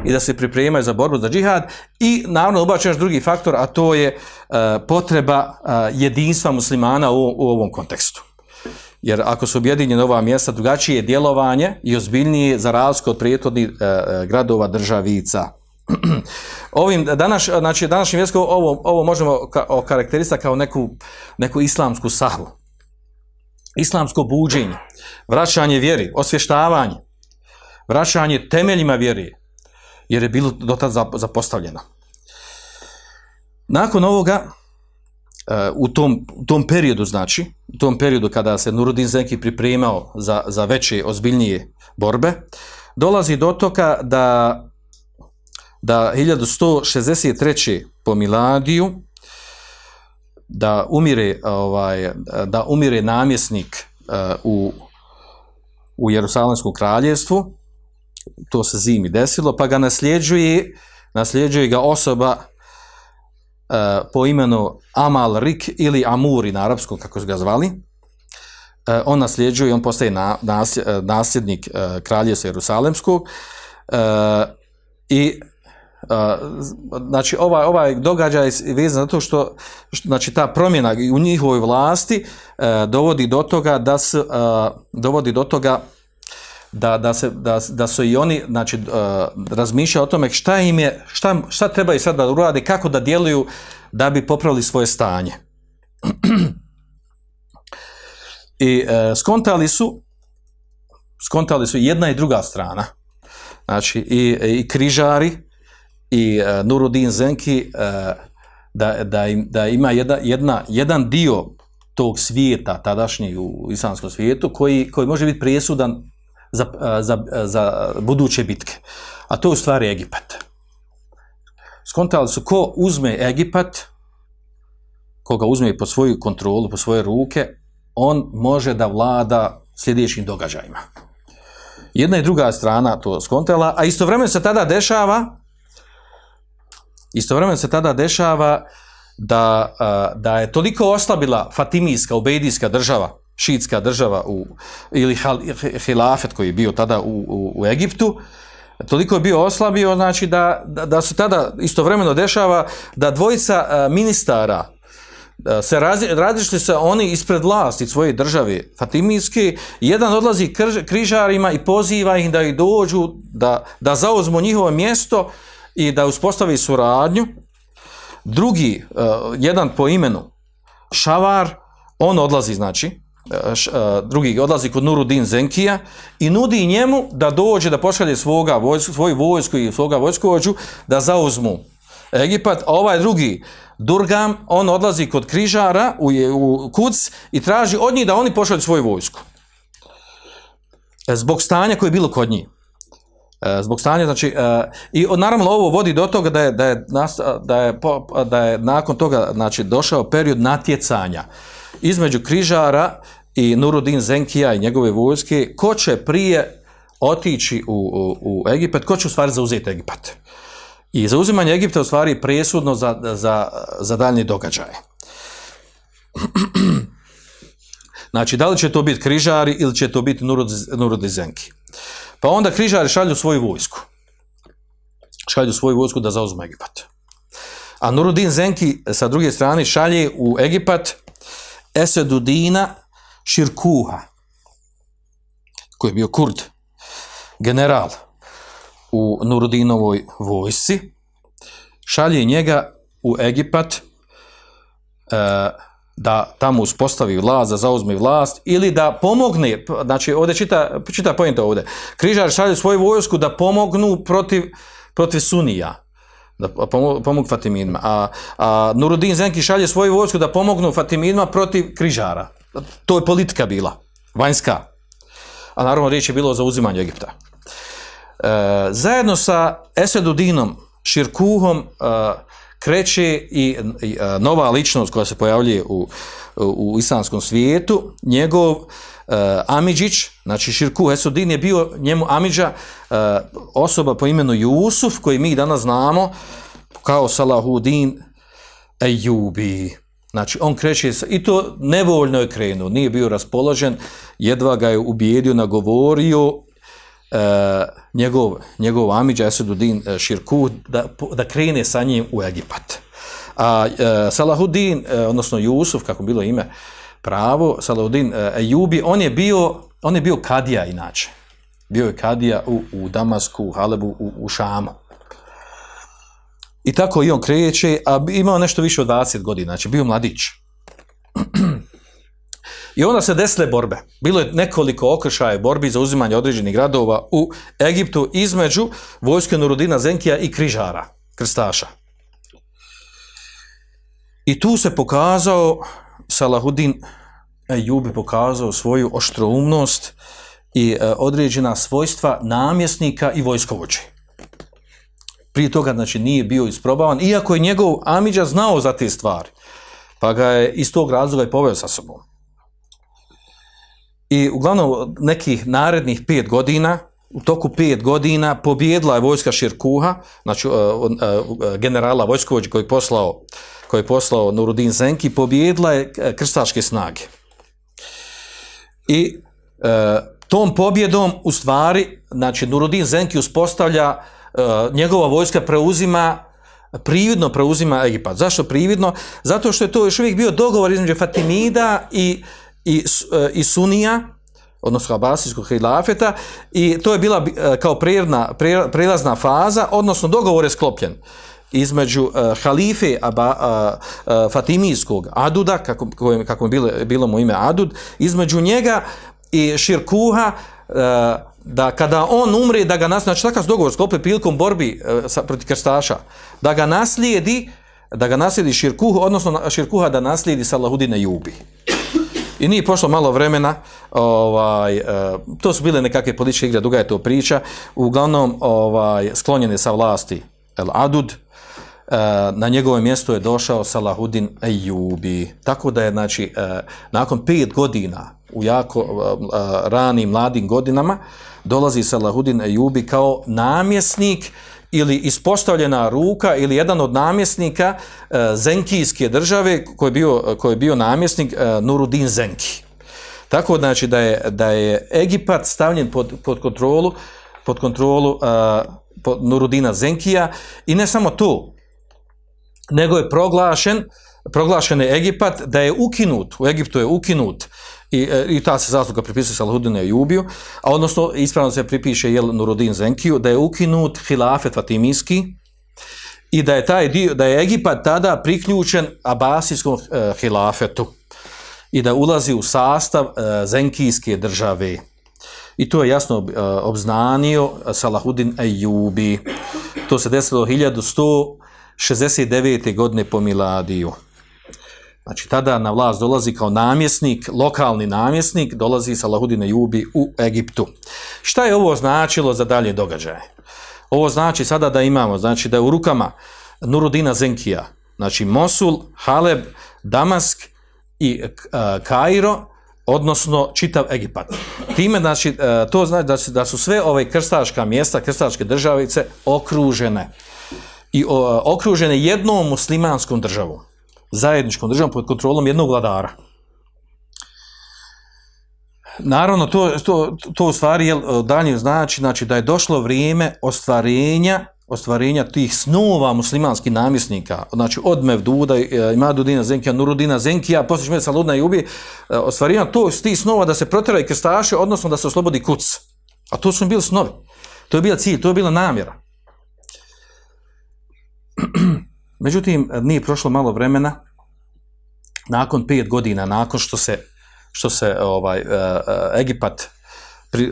i da se pripremaju za borbu za džihad i naravno ubačen još drugi faktor, a to je uh, potreba uh, jedinstva muslimana u, u ovom kontekstu. Jer ako su objedinjene ova mjesta, drugačije djelovanje i ozbiljnije za razliku od prijetodnih uh, gradova državica. Ovim danas, znači današnjim vjeskom ovo, ovo možemo ka, okarakterisati kao neku, neku islamsku sahlu. Islamsko buđenje, vraćanje vjeri, osvještavanje, vraćanje temeljima vjeri, jer je bilo do tada zapostavljeno. Nakon ovoga, e, u tom, tom periodu, znači, u tom periodu kada se Nurudin Zenki pripremao za, za veće, ozbiljnije borbe, dolazi do toga da, da 1163. po Miladiju, da umire, ovaj, da umire namjesnik uh, u, u Jerusalemskom kraljevstvu, to se zimi desilo, pa ga nasljeđuje, nasljeđuje ga osoba po imenu Amal Rik ili Amuri na arapskom, kako su ga zvali. Uh, on nasljeđuje, on postaje uh, nasljednik kraljevstva Jerusalemskog i znači ovaj, ovaj događaj je vezan zato što, što znači ta promjena u njihovoj vlasti dovodi do toga da se dovodi do toga da, da, se, da, da su i oni znači, uh, razmišljaju o tome šta im je, šta, šta trebaju sad da urade, kako da djeluju da bi popravili svoje stanje. I uh, skontali su skontali su jedna i druga strana. Znači i, i križari i uh, Nurudin Zenki uh, da, da, im, da ima jedna, jedna, jedan dio tog svijeta, tadašnjeg u islamskom svijetu, koji, koji može biti presudan za, za, za buduće bitke. A to je u stvari Egipat. Skontali su ko uzme Egipat, koga uzme pod svoju kontrolu, pod svoje ruke, on može da vlada sljedećim događajima. Jedna i druga strana to skontala, a istovremeno se tada dešava istovremeno se tada dešava da, da je toliko oslabila Fatimijska, Ubejdijska država, šiitska država u, ili hilafet koji je bio tada u, u, u Egiptu, toliko je bio oslabio, znači da, da, da se tada istovremeno dešava da dvojica a, ministara a, se različili se oni ispred vlasti svoje države Fatimijske, jedan odlazi krž, križarima i poziva ih da ih dođu, da, da zauzmu njihovo mjesto i da uspostavi suradnju. Drugi, a, jedan po imenu Šavar, on odlazi, znači, drugi odlazi kod Nurudin Zenkija i nudi njemu da dođe da pošalje svoga vojsku, svoju vojsku i svoga vojskovođu da zauzmu Egipat, a ovaj drugi Durgam, on odlazi kod križara u, u Kuc i traži od njih da oni pošalju svoju vojsku. E, zbog stanja koje je bilo kod njih. E, Zbog stanja, znači, e, i naravno ovo vodi do toga da je, da je, da je, da je nakon toga znači, došao period natjecanja između križara i Nurudin Zenkija i njegove vojske, ko će prije otići u, u, u Egipat, ko će u stvari zauzeti Egipat. I zauzimanje Egipta u stvari presudno za, za, za daljnje događaje. Znači, da li će to biti križari ili će to biti Nurud, Nurudi Zenki. Pa onda križari šalju svoju vojsku. Šalju svoju vojsku da zauzmu Egipat. A Nurudin Zenki sa druge strane šalje u Egipat Esedudina Širkuha, koji je bio Kurd, general u Nurudinovoj vojsci, šalje njega u Egipat e, da tamo uspostavi vlast, da zauzme vlast ili da pomogne, znači ovdje čita, čita pojenta ovdje, križari šalju svoju vojsku da pomognu protiv, protiv Sunija, da pomo- pomognu Fatiminima, a, a Nurudin Zenki šalje svoju vojsku da pomognu Fatiminima protiv križara. To je politika bila, vanjska. A naravno riječ je bilo o zauzimanju Egipta. E, zajedno sa Esedudinom Širkuhom e, kreće i, i, e, nova ličnost koja se pojavljuje u, u, u islamskom svijetu, njegov e, Amidžić, znači Širkuh Esudin je bio njemu Amidža e, osoba po imenu Jusuf, koji mi danas znamo kao Salahudin Ejubi. Znači, on kreće, i to nevoljno je krenuo, nije bio raspoložen, jedva ga je ubijedio, nagovorio, e, njegov, njegov Amidža Esedudin e, Širkuh da, da krene sa njim u Egipat. A e, Salahudin, e, odnosno Jusuf, kako bilo ime pravo, Salahudin e, Ejubi, on je bio, on je bio kadija inače. Bio je kadija u, u Damasku, u Halebu, u, u Šamu. I tako i on kreće, a imao nešto više od 20 godina, znači bio mladić. I onda se desile borbe. Bilo je nekoliko okršaja borbi za uzimanje određenih gradova u Egiptu između vojske Nurudina Zenkija i križara, krstaša. I tu se pokazao Salahudin Ejubi pokazao svoju oštroumnost i e, određena svojstva namjesnika i vojskovođe. Prije toga znači nije bio isprobavan, iako je njegov Amidža znao za te stvari, pa ga je iz tog razloga i poveo sa sobom. I uglavnom nekih narednih pet godina, u toku pet godina pobjedila je vojska Širkuha, znači uh, uh, uh, generala vojskovođa koji je poslao, koji je poslao Nurudin Zenki, pobjedila je uh, krstaške snage. I uh, tom pobjedom u stvari, znači Nurudin Zenki uspostavlja, njegova vojska preuzima prividno preuzima Egipat. Zašto prividno? Zato što je to još uvijek bio dogovor između Fatimida i, i, e, i Sunija, odnosno Abasijskog hilafeta, i to je bila e, kao prijelazna, prijelazna faza, odnosno dogovor je sklopljen između uh, halife Aba, uh, uh, Fatimijskog Aduda, kako, kako, je bilo, bilo mu ime Adud, između njega i Širkuha, uh, da kada on umre, da ga nas, znači takav dogovor sklopi prilikom borbi uh, sa, protiv krstaša, da ga naslijedi, da ga naslijedi Širkuh, odnosno Širkuha da naslijedi Salahudine Jubi. I nije prošlo malo vremena, ovaj, uh, to su bile nekakve političke igre, duga je to priča, uglavnom ovaj, sklonjene sa vlasti El Adud, uh, na njegovo mjesto je došao Salahudin Ejubi. Tako da je, znači, uh, nakon pet godina, u jako ranim, mladim godinama, dolazi Salahudin Ejubi kao namjesnik ili ispostavljena ruka ili jedan od namjesnika uh, Zenkijske države koji je bio, koji je bio namjesnik uh, Nurudin Zenki. Tako znači da je, da je Egipat stavljen pod, pod kontrolu pod kontrolu uh, pod Nurudina Zenkija i ne samo to, nego je proglašen proglašen je Egipat da je ukinut, u Egiptu je ukinut i, i ta se zasluga pripisuje Salahudinu Ejubiju, a odnosno ispravno se pripiše Jel Nurudin Zenkiju, da je ukinut hilafet Fatimijski i da je taj dio, da je Egipat tada priključen Abasijskom uh, hilafetu i da ulazi u sastav uh, Zenkijske države. I to je jasno uh, obznanio Salahudin Ejubi. To se desilo 1169. godine po Miladiju. Znači, tada na vlast dolazi kao namjesnik, lokalni namjesnik, dolazi Salahudin Jubi u Egiptu. Šta je ovo značilo za dalje događaje? Ovo znači sada da imamo, znači da je u rukama Nurudina Zenkija, znači Mosul, Haleb, Damask i e, Kairo, odnosno čitav Egipat. Time, znači, e, to znači da su, da su sve ove krstaška mjesta, krstaške državice okružene i okružene jednom muslimanskom državom, zajedničkom državom pod kontrolom jednog vladara. Naravno, to, to, to u stvari dalje znači, znači da je došlo vrijeme ostvarenja ostvarenja tih snova muslimanskih namjesnika, znači od Mevduda, e, Imadudina Zenkija, Nurudina Zenkija, poslije Šmed Saludna i ubi, e, ostvarenja to, tih snova da se protjeraju krstaše, odnosno da se oslobodi kuc. A to su bili snovi. To je bila cilj, to je bila namjera. Međutim, nije prošlo malo vremena, nakon pet godina, nakon što se, što se ovaj, e, Egipat pri,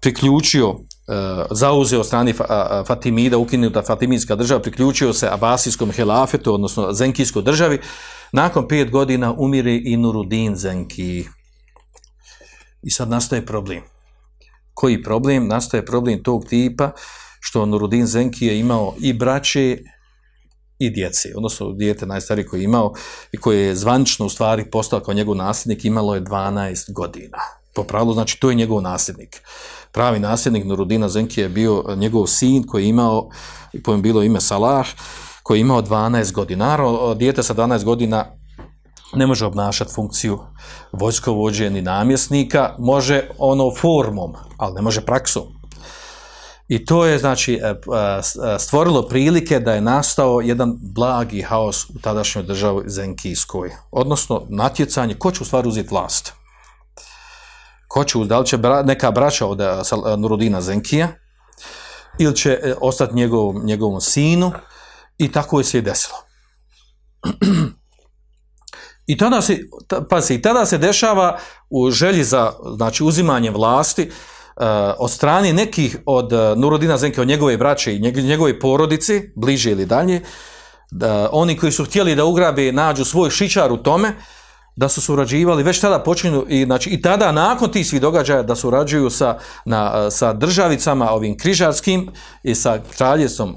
priključio Eh, zauzeo strani Fatimida, ukinuta Fatimidska država, priključio se Abasijskom helafetu, odnosno Zenkijskoj državi. Nakon pet godina umire i Nurudin Zenki. I sad nastaje problem. Koji problem? Nastaje problem tog tipa što Nurudin Zenki je imao i braće i djece, odnosno dijete najstariji koji je imao i koji je zvančno u stvari postao kao njegov nasljednik, imalo je 12 godina. Po pravilu, znači, to je njegov nasljednik pravi nasljednik Nurudina Zenki je bio njegov sin koji je imao, kojem bilo ime Salah, koji je imao 12 godina. Naravno, dijete sa 12 godina ne može obnašati funkciju vojskovođe ni namjesnika, može ono formom, ali ne može praksom. I to je znači e, e, stvorilo prilike da je nastao jedan blagi haos u tadašnjoj državi Zenkijskoj. Odnosno natjecanje ko će u stvari uzeti vlast ko će, da li će neka braća od Nurudina Zenkija ili će ostati njegov, njegovom sinu i tako je se i desilo. I tada se, pa se, i tada se dešava u želji za znači, uzimanje vlasti od strane nekih od uh, Nurudina Zenke, od njegove braće i njegove porodici, bliže ili dalje, da, oni koji su htjeli da ugrabe nađu svoj šičar u tome, da su surađivali, već tada počinju, i, znači, i tada nakon tih svih događaja da surađuju sa, na, sa državicama ovim križarskim i sa kraljestvom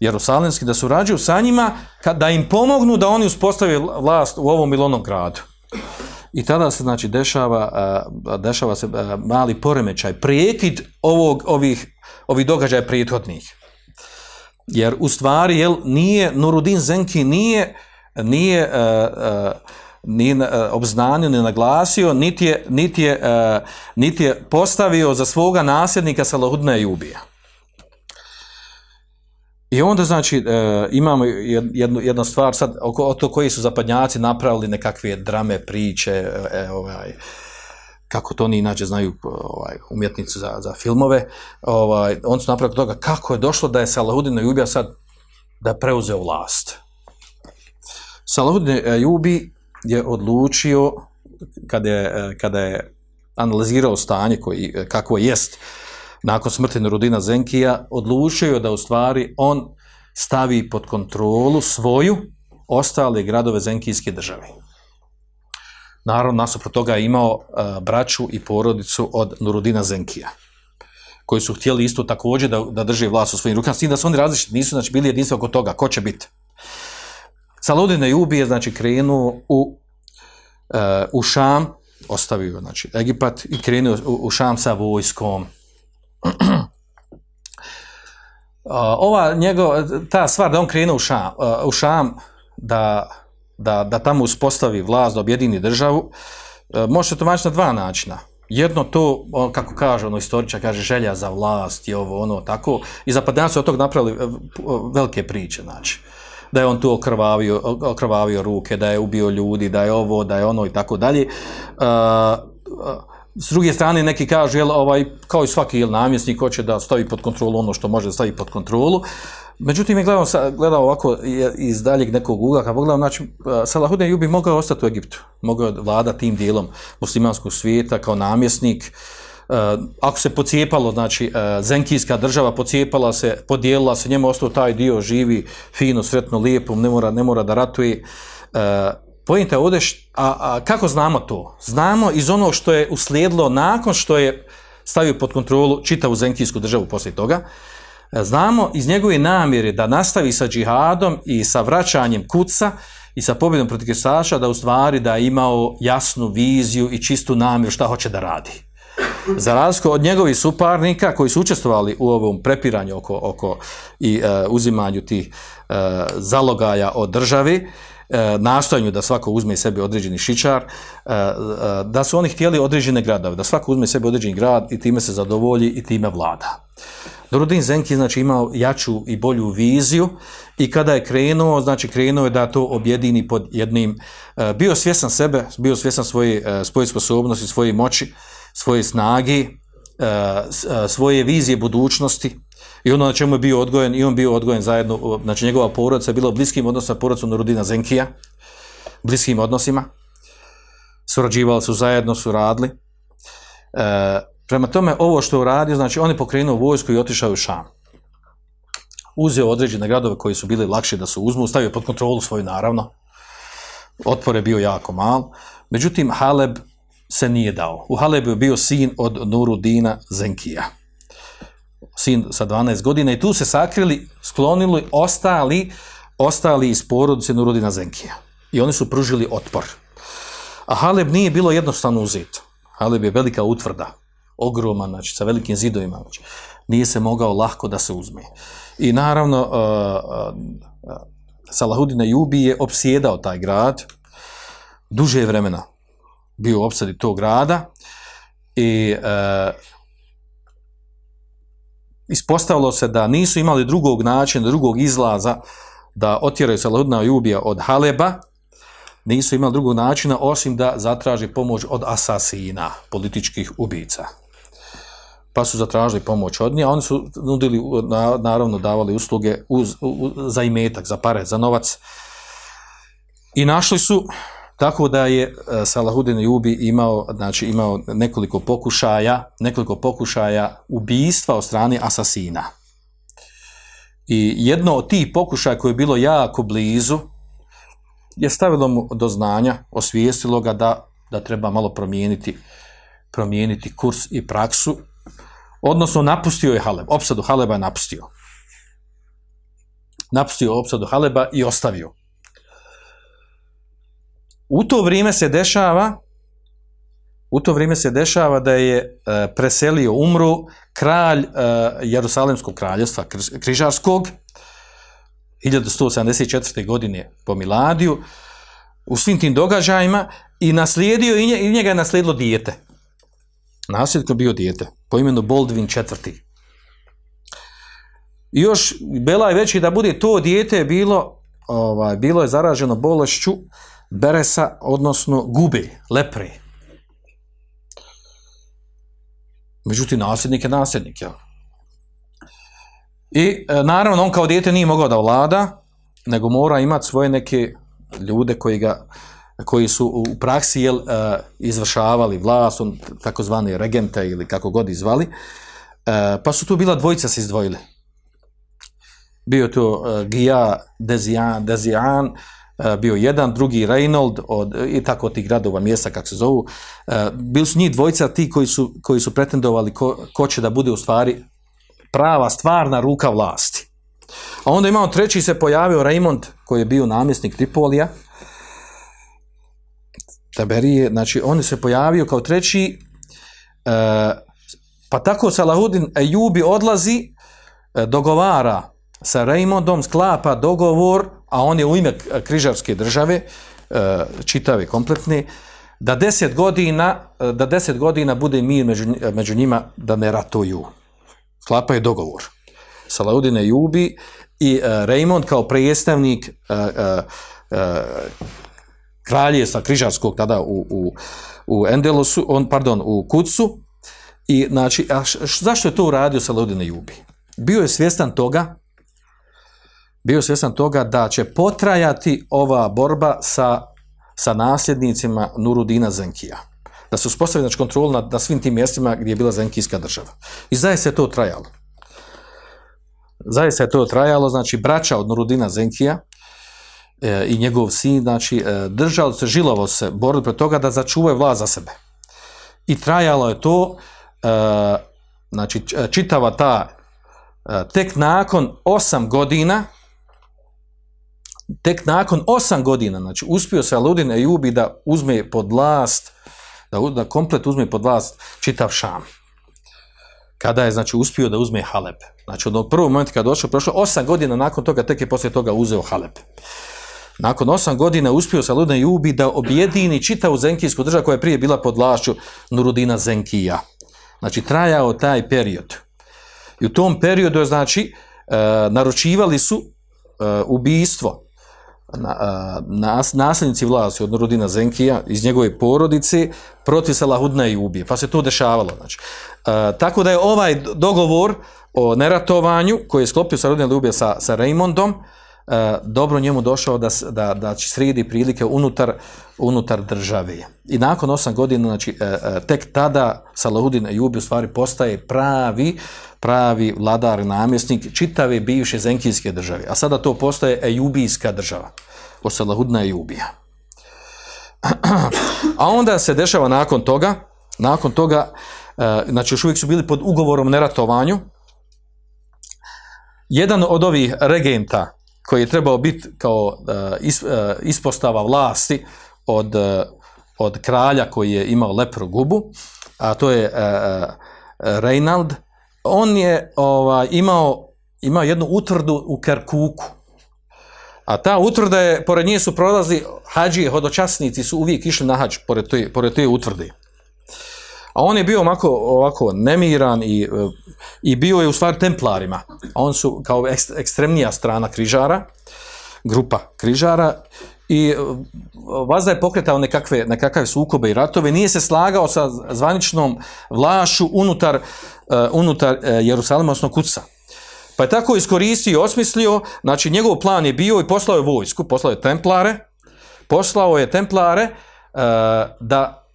Jerusalemskim, da surađuju sa njima kad, da im pomognu da oni uspostave vlast u ovom ili gradu. I tada se znači dešava, dešava se mali poremećaj, prekid ovog, ovih, ovih događaja prethodnih. Jer u stvari jel, nije, Nurudin Zenki nije, nije nije uh, obznanio, ni naglasio, niti je, niti, je, niti je postavio za svoga nasljednika Salahudna ubija. I onda, znači, uh, imamo jednu, jednu stvar, sad, oko to koji su zapadnjaci napravili nekakve drame, priče, e, ovaj, kako to oni inače znaju ovaj, umjetnicu za, za filmove, ovaj, on su napravili toga kako je došlo da je Salahudin i ubija sad da je preuzeo vlast. Salahudin Ajubi je odlučio kada je, kada je analizirao stanje koji, kako jest nakon smrti Nurudina Zenkija, odlučio da u stvari on stavi pod kontrolu svoju ostale gradove Zenkijske države. Naravno, nasuprot toga je imao uh, braću i porodicu od Nurudina Zenkija, koji su htjeli isto također da, da drže vlast u svojim rukama, s tim da su oni različiti, nisu znači, bili jedinstveni oko toga, ko će biti. Saludin Ejubi je znači krenuo u, uh, u Šam, ostavio znači Egipat i krenuo u Šam sa vojskom. Ova njegov, ta stvar da on krenuo u Šam, u Šam da, da, da tamo uspostavi vlast, da objedini državu, uh, može se tumačiti na dva načina. Jedno to, kako kaže ono istoričar, kaže želja za vlast i ovo, ono, tako. I zapadnjaci su od tog napravili velike priče, znači. Da je on tu okrvavio, okrvavio ruke, da je ubio ljudi, da je ovo, da je ono i tako dalje. S druge strane, neki kažu, jel, ovaj, kao i svaki jel, namjesnik, hoće da stavi pod kontrolu ono što može da stavi pod kontrolu. Međutim, je gledao, gledao ovako iz daljeg nekog ugla, kad pogledao, znači, Salahudin Jubi mogao ostati u Egiptu, mogao vlada tim dijelom muslimanskog svijeta kao namjesnik, Uh, ako se pocijepalo, znači uh, Zenkijska država pocijepala se, podijelila se, njemu ostao taj dio, živi, fino, sretno, lijepo, ne mora, ne mora da ratuje. Pojenta je ovdje, a, a kako znamo to? Znamo iz onog što je uslijedilo nakon što je stavio pod kontrolu čitavu zenkijsku državu poslije toga. E, Znamo iz njegove namjere da nastavi sa džihadom i sa vraćanjem kuca i sa pobjedom protiv krstaša da u stvari da je imao jasnu viziju i čistu namjeru šta hoće da radi. Za razliku od njegovih suparnika koji su učestvovali u ovom prepiranju oko, oko i e, uzimanju tih e, zalogaja od države, e, nastojanju da svako uzme sebi određeni šičar, e, e, da su oni htjeli određene gradove, da svako uzme sebi određeni grad i time se zadovolji i time vlada. Nurudin Zenki znači imao jaču i bolju viziju i kada je krenuo, znači krenuo je da to objedini pod jednim, e, bio svjestan sebe, bio svjestan svoje, e, svoje sposobnosti, svoje moći, svoje snage, e, s- e, svoje vizije budućnosti i ono na čemu je bio odgojen i on bio odgojen zajedno, znači njegova porodica je bila bliskim odnosima sa porodicom Nurudina Zenkija, bliskim odnosima, surađivali su zajedno, su radili. E, prema tome, ovo što je uradio, znači on je pokrenuo vojsku i otišao u Šam. Uzeo određene gradove koji su bili lakše da se uzmu, stavio pod kontrolu svoju naravno. Otpor je bio jako mal. Međutim, Haleb se nije dao. U Halebu je bio sin od Nurudina Zenkija. Sin sa 12 godina i tu se sakrili, sklonili ostali, ostali iz porodice Nurudina Zenkija. I oni su pružili otpor. A Haleb nije bilo jednostavno uzet. Haleb je velika utvrda, ogroman, znači sa velikim zidovima. Znači, nije se mogao lahko da se uzme. I naravno, uh, uh, uh, Salahudin Jubi je opsjedao taj grad duže vremena bio u opsadi tog grada i uh, ispostavilo se da nisu imali drugog načina, drugog izlaza da otjeraju Salahudina Jubija od Haleba, nisu imali drugog načina osim da zatraži pomoć od asasina, političkih ubica. Pa su zatražili pomoć od nje, a oni su nudili, na- naravno davali usluge uz, u, za imetak, za pare, za novac. I našli su tako da je e, Salahudin Jubi imao, znači imao nekoliko pokušaja, nekoliko pokušaja ubijstva od strane asasina. I jedno od tih pokušaja koje je bilo jako blizu, je stavilo mu do znanja, osvijestilo ga da, da treba malo promijeniti, promijeniti kurs i praksu, odnosno napustio je Haleb, opsadu Haleba je napustio. Napustio opsadu Haleba i ostavio. U to vrijeme se dešava u to vrijeme se dešava da je e, preselio umru kralj e, Jerusalemskog kraljevstva kri- križarskog 1174. godine po Miladiju u svim tim događajima i naslijedio i, nje, i njega je naslijedilo dijete. Nasljednik je bio dijete po imenu Boldvin IV. I još Bela je veći da bude to dijete je bilo ovaj, bilo je zaraženo bolešću beresa, odnosno gube, lepre. Međutim, nasljednik je nasljednik, jel? I e, naravno, on kao dijete nije mogao da vlada, nego mora imati svoje neke ljude koji ga koji su u praksi jel, e, izvršavali vlast, on, takozvani regente ili kako god izvali, e, pa su tu bila dvojica se izdvojili. Bio to Gija Dezian e, bio jedan, drugi Reynold od, i tako od tih gradova, mjesta kako se zovu. E, bili su njih dvojica ti koji su, koji su pretendovali ko, ko će da bude u stvari prava, stvarna ruka vlasti. A onda imamo treći se pojavio Raymond koji je bio namjesnik Tripolija. Taberije, znači on se pojavio kao treći, e, pa tako Salahudin Ejubi odlazi, e, dogovara sa Raymondom, sklapa dogovor, a on je u ime križarske države, e, čitave kompletne, da deset godina, e, da deset godina bude mir među, među njima da ne ratuju. Sklapaju dogovor. Salaudine Jubi i uh, Raymond kao predstavnik kraljevstva križarskog tada u, u, u Endelosu, on, pardon, u Kucu. I, znači, a š, zašto je to uradio Salaudine Jubi? Bio je svjestan toga, bio je svjestan toga da će potrajati ova borba sa, sa nasljednicima Nurudina Zenkija. Da se uspostavi znači, kontrol nad, na svim tim mjestima gdje je bila Zenkijska država. I zaista je to trajalo. Zaista je to trajalo, znači braća od Nurudina Zenkija e, i njegov sin, znači, e, držali se, žilovo se, borili protiv toga da začuvaju vlast za sebe. I trajalo je to, e, znači, č- čitava ta, e, tek nakon osam godina, tek nakon osam godina, znači, uspio se Aludin Ejubi da uzme pod vlast, da, da komplet uzme pod vlast čitav Šam kada je znači uspio da uzme Halep. Znači od prvog momenta kada došao, prošlo osam godina nakon toga, tek je poslije toga uzeo Halep. Nakon osam godina uspio Saludin Jubi da objedini čitavu Zenkijsku državu koja je prije bila pod vlašću Nurudina Zenkija. Znači trajao taj period. I u tom periodu znači e, naručivali su e, ubijstvo nas, nasljednici vlasti od Nurudina Zenkija iz njegove porodice protiv Salahudna i ubije. Pa se to dešavalo. Znači. Tako da je ovaj dogovor o neratovanju koji je sklopio Salahudna Ljubija sa, sa Raymondom dobro njemu došao da, da, da će sredi prilike unutar, unutar države. I nakon osam godina, znači, e, e, tek tada Salahudin Ejubi u stvari postaje pravi, pravi vladar, namjesnik čitave bivše zenkijske države. A sada to postaje Ejubijska država. Od Salahudna Ejubija. A onda se dešava nakon toga, nakon toga, znači još uvijek su bili pod ugovorom o neratovanju, jedan od ovih regenta koji je trebao biti kao e, e, ispostava vlasti od, e, od kralja koji je imao lepru gubu, a to je Reinald, on je ovaj, imao, imao jednu utvrdu u Kerkuku. A ta utvrda je, pored nje su prolazi hađije, hodočasnici su uvijek išli na hađ pored te, pored te utvrde. A on je bio ovako, ovako nemiran i, e, i bio je u stvari templarima. A on su kao ekst, ekstremnija strana križara, grupa križara i e, vazda je pokretao nekakve, nekakve sukobe i ratove, nije se slagao sa zvaničnom vlašu unutar, e, unutar Jerusalima, odnosno Kuca. Pa je tako iskoristio i osmislio, znači njegov plan je bio i poslao je vojsku, poslao je templare, poslao je templare da,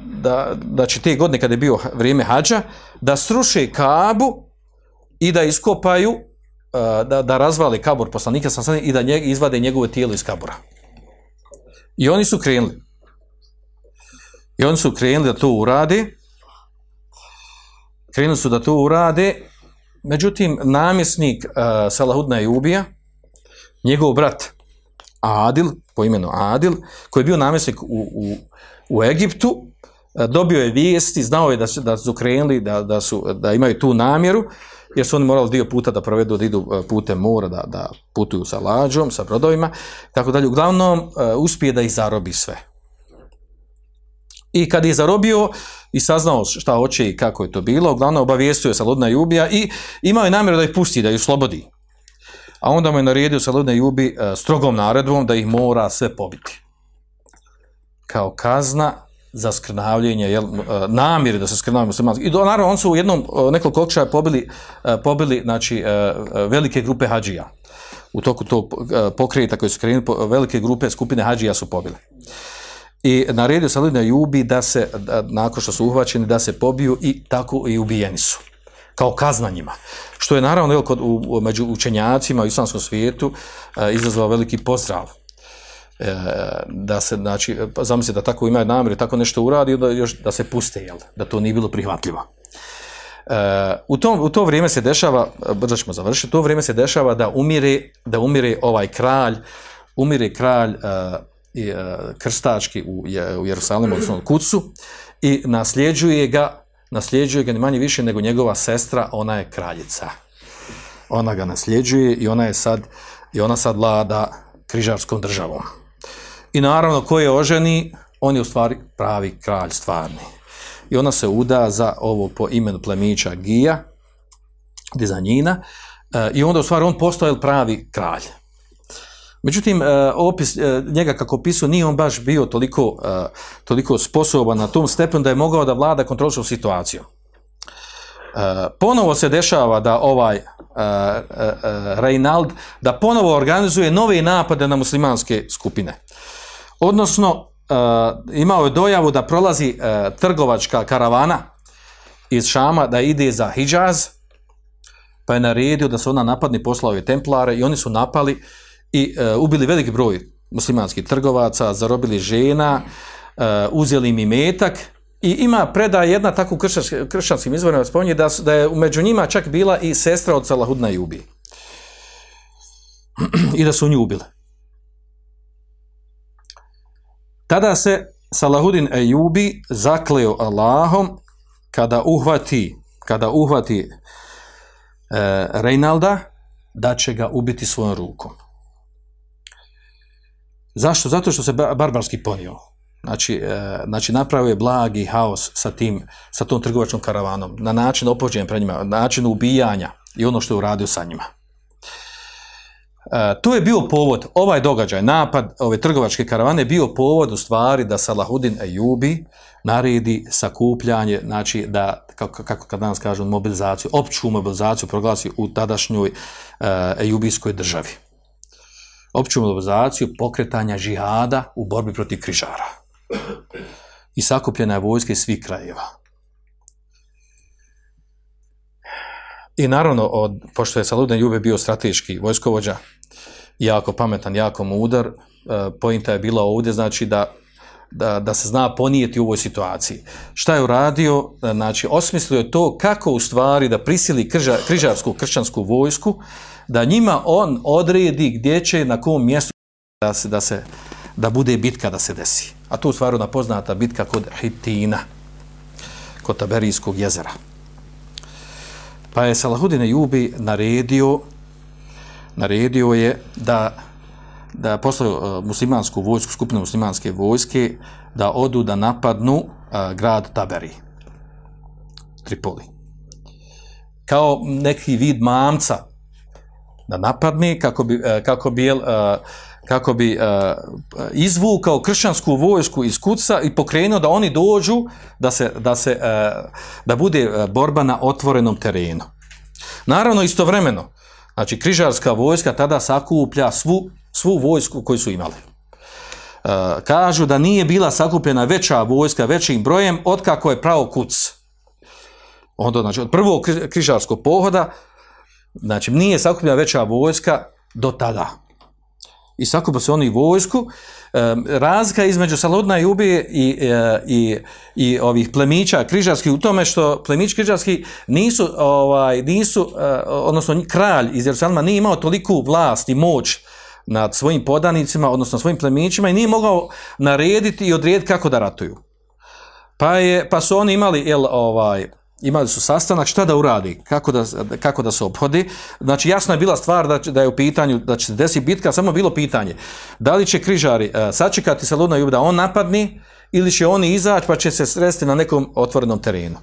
da, da će te godine kada je bio vrijeme hađa, da sruše Kabu i da iskopaju, e, da, da razvali kabur poslanika sam i da njeg, izvade njegovo tijelo iz kabura. I oni su krenuli. I oni su krenuli da to urade. Krenuli su da to urade. Međutim, namjesnik uh, Salahudna je ubija, njegov brat Adil, po imenu Adil, koji je bio namjesnik u, u, u Egiptu, uh, dobio je vijesti, znao je da su, da su krenuli, da, da, su, da imaju tu namjeru, jer su oni morali dio puta da provedu, da idu uh, putem mora, da, da putuju sa lađom, sa brodovima, tako dalje. Uglavnom, uh, uspije da ih zarobi sve. I kad je zarobio i saznao šta hoće i kako je to bilo, uglavnom obavijestio je Saludna Jubija i imao je namjeru da ih pusti, da ih slobodi. A onda mu je naredio Saludna Jubi e, strogom naredbom da ih mora sve pobiti. Kao kazna za skrnavljenje, jel, e, namjeri da se skrnavljenje muslimanski. I do, naravno, on su u jednom e, nekoliko očaja pobili, e, pobili znači, velike grupe hađija. U toku tog pokreta koji su krenuli, velike grupe, skupine hađija su pobili i naredio Saludina Jubi da se, da, nakon što su uhvaćeni, da se pobiju i tako i ubijeni su. Kao kazna njima. Što je naravno jel, kod, u, među učenjacima u islamskom svijetu izazvao veliki pozdrav. E, da se, znači, pa zamislite da tako imaju namjeru, tako nešto uradi, da, još, da se puste, jel, da to nije bilo prihvatljivo. E, u, tom, u to vrijeme se dešava, brzo ćemo završiti, u to vrijeme se dešava da umire, da umire ovaj kralj, umire kralj e, i, krstački u, u Jerusalimu, odnosno u Kucu, i nasljeđuje ga, nasljeđuje ga ni manje više nego njegova sestra, ona je kraljica. Ona ga nasljeđuje i ona je sad, i ona sad vlada križarskom državom. I naravno, ko je oženi, on je u stvari pravi kralj stvarni. I ona se uda za ovo po imenu plemića Gija, dizanjina, e, i onda u stvari on postoje pravi kralj. Međutim, e, opis e, njega kako opisuje, nije on baš bio toliko, toliko sposoban na tom stepenu da je mogao da vlada kontroličnom situaciju. Ponovo se dešava da ovaj Reinald da ponovo organizuje nove napade na muslimanske skupine. Odnosno, e, imao je dojavu da prolazi e, trgovačka karavana iz Šama da ide za Hidžaz, pa je naredio da se ona napadne poslao je templare i oni su napali i e, ubili veliki broj muslimanskih trgovaca, zarobili žena, uzeli im imetak i ima predaj jedna tako u kršćansk- kršćanskim izvorima spominje da, da je među njima čak bila i sestra od Salahudna Jubi. I da su nju ubili. Tada se Salahudin Ejubi zakleo Allahom kada uhvati, kada uhvati e, Reinalda da će ga ubiti svojom rukom. Zašto? Zato što se ba- barbarski ponio. Znači, e, znači napravio je blagi haos sa, tim, sa tom trgovačkom karavanom, na način opođenja pred njima, na način ubijanja i ono što je uradio sa njima. E, to je bio povod, ovaj događaj, napad ove trgovačke karavane bio povod u stvari da Salahudin Ejubi naredi sakupljanje, znači da, kako, kad danas kažu, mobilizaciju, opću mobilizaciju proglasi u tadašnjoj e, Ejubijskoj državi. Opću mobilizaciju pokretanja žihada u borbi protiv križara. I sakupljena je vojska iz svih krajeva. I naravno, od, pošto je Saludin Jube bio strateški vojskovođa, jako pametan, jako mudar, e, je bila ovdje, znači da, da, da se zna ponijeti u ovoj situaciji. Šta je uradio? E, Znači, osmislio je to kako u stvari da prisili križa, križarsku kršćansku vojsku, da njima on odredi gdje će, na kom mjestu da se, da se da bude bitka da se desi. A to u stvari ona poznata bitka kod Hitina, kod Taberijskog jezera. Pa je Salahudin Jubi naredio, naredio je da, da poslaju uh, muslimansku vojsku, skupinu muslimanske vojske, da odu da napadnu uh, grad Taberi, Tripoli. Kao neki vid mamca da napadne kako bi, uh, kako bi, uh, kako bi izvukao kršćansku vojsku iz kuca i pokrenuo da oni dođu da se, da se da bude borba na otvorenom terenu. Naravno istovremeno, znači križarska vojska tada sakuplja svu, svu vojsku koju su imali. Uh, kažu da nije bila sakupljena veća vojska većim brojem otkako je pravo kuc. Onda, znači, od prvog kri- križarskog pohoda, znači, nije sakupljena veća vojska do tada. I sakupa se oni vojsku. Razlika između Saludna i Ubije i, e, i, i ovih plemića križarskih u tome što plemići križarski nisu, ovaj, nisu e, odnosno kralj iz Jerusalima nije imao toliku vlast i moć nad svojim podanicima, odnosno svojim plemićima i nije mogao narediti i odrediti kako da ratuju. Pa, je, pa su oni imali, jel, ovaj, imali su sastanak šta da uradi, kako da, kako da se ophodi. Znači jasno je bila stvar da, da je u pitanju, da će se desiti bitka, samo bilo pitanje da li će križari uh, sačekati Saludna Jubi da on napadni ili će oni izaći pa će se sresti na nekom otvorenom terenu.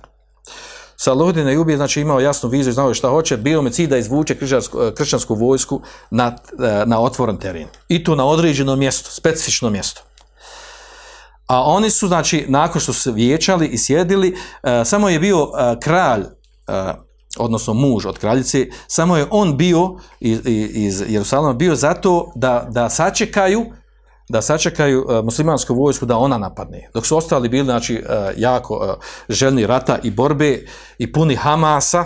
Saludin Jubi znači imao jasnu viziju, znao je šta hoće, bio mu cilj da izvuče eh, kršćansku vojsku na, eh, na otvoren teren. I to na određeno mjesto, specifično mjesto. A oni su, znači, nakon što su se vijećali i sjedili, e, samo je bio e, kralj, e, odnosno muž od kraljice, samo je on bio iz, iz Jerusalima bio zato da, da sačekaju da sačekaju e, muslimansku vojsku da ona napadne. Dok su ostali bili znači, e, jako e, željni rata i borbe i puni Hamasa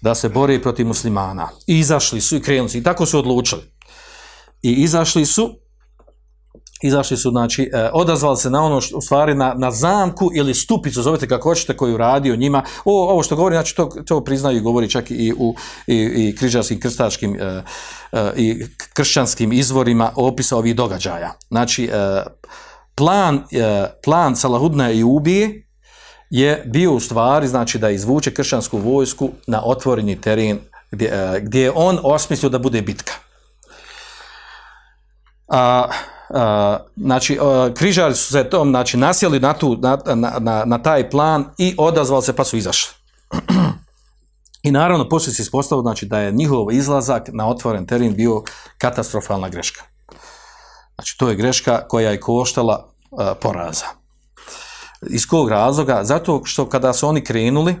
da se bore protiv muslimana. I izašli su i krenuli su i tako su odlučili. I izašli su izašli su, znači, e, odazvali se na ono što, u stvari na, na zamku ili stupicu, zovete kako hoćete, koju radio njima. O, ovo što govori, znači, to, to priznaju i govori čak i u i, i križarskim, krstačkim e, e, i kršćanskim izvorima opisa ovih događaja. Znači, e, plan, e, plan Salahudna i ubije je bio u stvari, znači, da izvuče kršćansku vojsku na otvoreni teren gdje, e, gdje je on osmislio da bude bitka. A, znači, a, križari su se tom, znači, nasjeli na, tu, na, na, na, taj plan i odazvali se pa su izašli. I naravno, poslije se ispostavilo znači, da je njihov izlazak na otvoren teren bio katastrofalna greška. Znači, to je greška koja je koštala a, poraza. Iz kog razloga? Zato što kada su oni krenuli,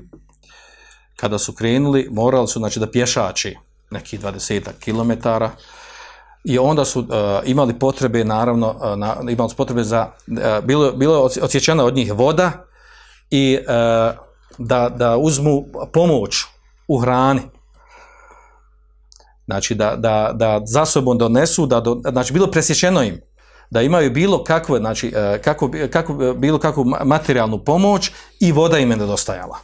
kada su krenuli, morali su znači, da pješači nekih 20 km, i onda su uh, imali potrebe, naravno, uh, na, imali su potrebe za, uh, bilo, bilo je odsječena od njih voda i da, da uzmu pomoć u hrani. znači da, da, da za sobom donesu, da do, znači bilo presječeno im, da imaju bilo kakvu, znači, kako, kako, bilo kakvu materijalnu pomoć i voda im je nedostajala.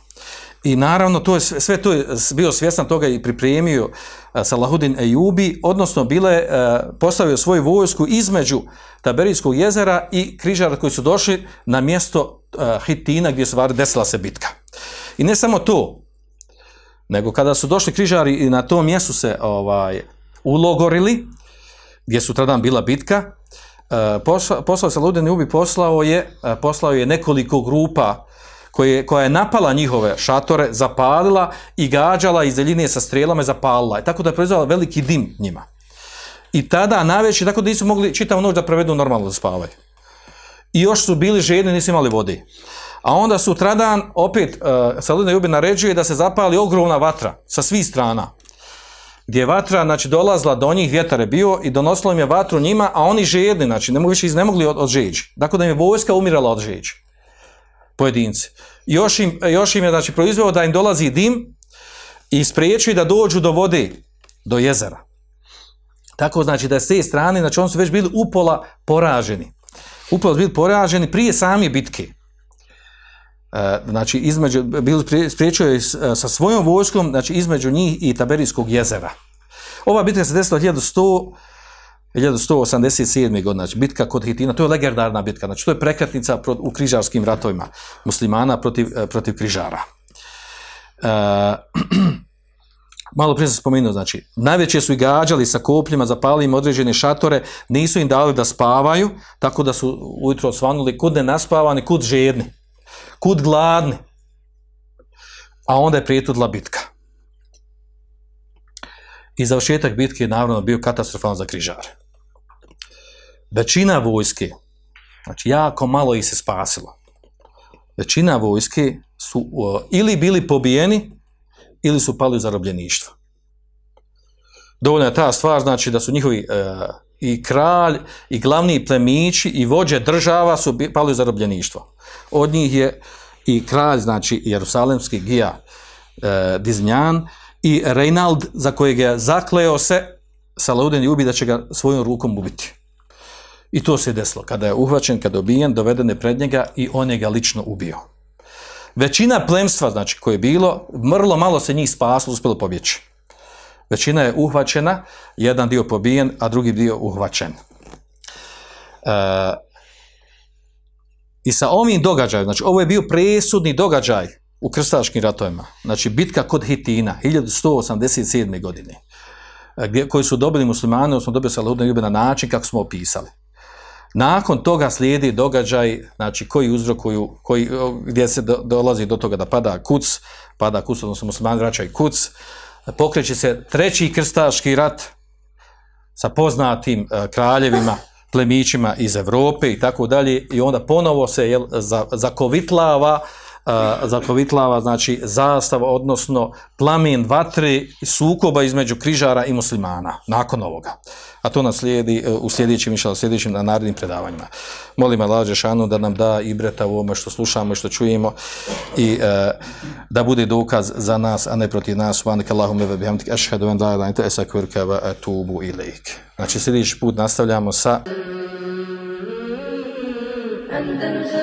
I naravno, to je, sve to je bio svjestan toga i pripremio e, Salahudin Ejubi, odnosno bile, e, postavio svoju vojsku između Taberijskog jezera i križara koji su došli na mjesto e, Hitina gdje se desila se bitka. I ne samo to, nego kada su došli križari i na tom mjestu se ovaj ulogorili, gdje su tada bila bitka, posla- poslao Salahudin Ejubi poslao je, poslao je nekoliko grupa koje, koja je napala njihove šatore, zapalila i gađala iz daljine sa strelama i zapalila. I tako da je proizvala veliki dim njima. I tada najveći, tako da nisu mogli čitavu noć da provedu normalno da spavaju. I još su bili žedni, nisu imali vode. A onda sutradan opet uh, Saludina Jubi naređuje da se zapali ogromna vatra sa svih strana. Gdje je vatra, znači, dolazla do njih, vjetar je bio i donosilo im je vatru njima, a oni žedni, znači, ne mogu više iznemogli od, od žeđi. Dakle, da im je vojska umirala od žeđi pojedinci. Još im, još im je znači, proizveo da im dolazi dim i spriječio da dođu do vode, do jezera. Tako znači da je s te strane, znači oni su već bili upola poraženi. Upola su bili poraženi prije same bitke. E, znači, između, bili spriječio je sa svojom vojskom, znači između njih i Taberijskog jezera. Ova bitka se desila 1100 1187. godine, znači bitka kod Hitina, to je legendarna bitka, znači to je prekretnica u križarskim ratovima muslimana protiv, eh, protiv križara. E, malo prije sam spomenuo, znači, najveće su i gađali sa kopljima, zapali im određene šatore, nisu im dali da spavaju, tako da su ujutro osvanuli kud ne naspavani, kud žedni, kud gladni. A onda je prijetudla bitka. I završetak bitke je naravno bio katastrofalan za križare većina vojske, znači jako malo ih se spasilo. Većina vojske su uh, ili bili pobijeni, ili su pali u zarobljeništvo. Dovoljno je ta stvar, znači da su njihovi uh, i kralj, i glavni plemići, i vođe država su pali u zarobljeništvo. Od njih je i kralj, znači Jerusalemski gija uh, Diznjan, i Reinald, za kojeg je zakleo se Salaudin ubi da će ga svojom rukom ubiti. I to se desilo. Kada je uhvaćen, kada je ubijen, doveden je pred njega i on je ga lično ubio. Većina plemstva, znači, koje je bilo, mrlo malo se njih spaslo, uspjelo pobjeći. Većina je uhvaćena, jedan dio pobijen, a drugi dio uhvaćen. E, I sa ovim događajem, znači, ovo je bio presudni događaj u krstaškim ratovima. Znači, bitka kod Hitina, 1187. godine, gdje, koji su dobili muslimani, odnosno dobili Salahudna Ljube na način kako smo opisali. Nakon toga slijedi događaj, znači koji uzrokuju, koji, gdje se do, dolazi do toga da pada kuc, pada kuc, odnosno muslimani vraćaju kuc, pokreće se treći krstaški rat sa poznatim uh, kraljevima, plemićima iz Europe i tako dalje i onda ponovo se jel, za, zakovitlava uh, zakovitlava znači zastava, odnosno plamen vatre sukoba između križara i muslimana nakon ovoga a to nas slijedi u sljedećim, u sljedećim na narednim predavanjima. Molim Allah Žešanu da nam da i breta u ovome što slušamo i što čujemo i e, da bude dokaz za nas, a ne protiv nas. Bihamdik ashhadu an. Znači sljedeći put nastavljamo sa Andalusam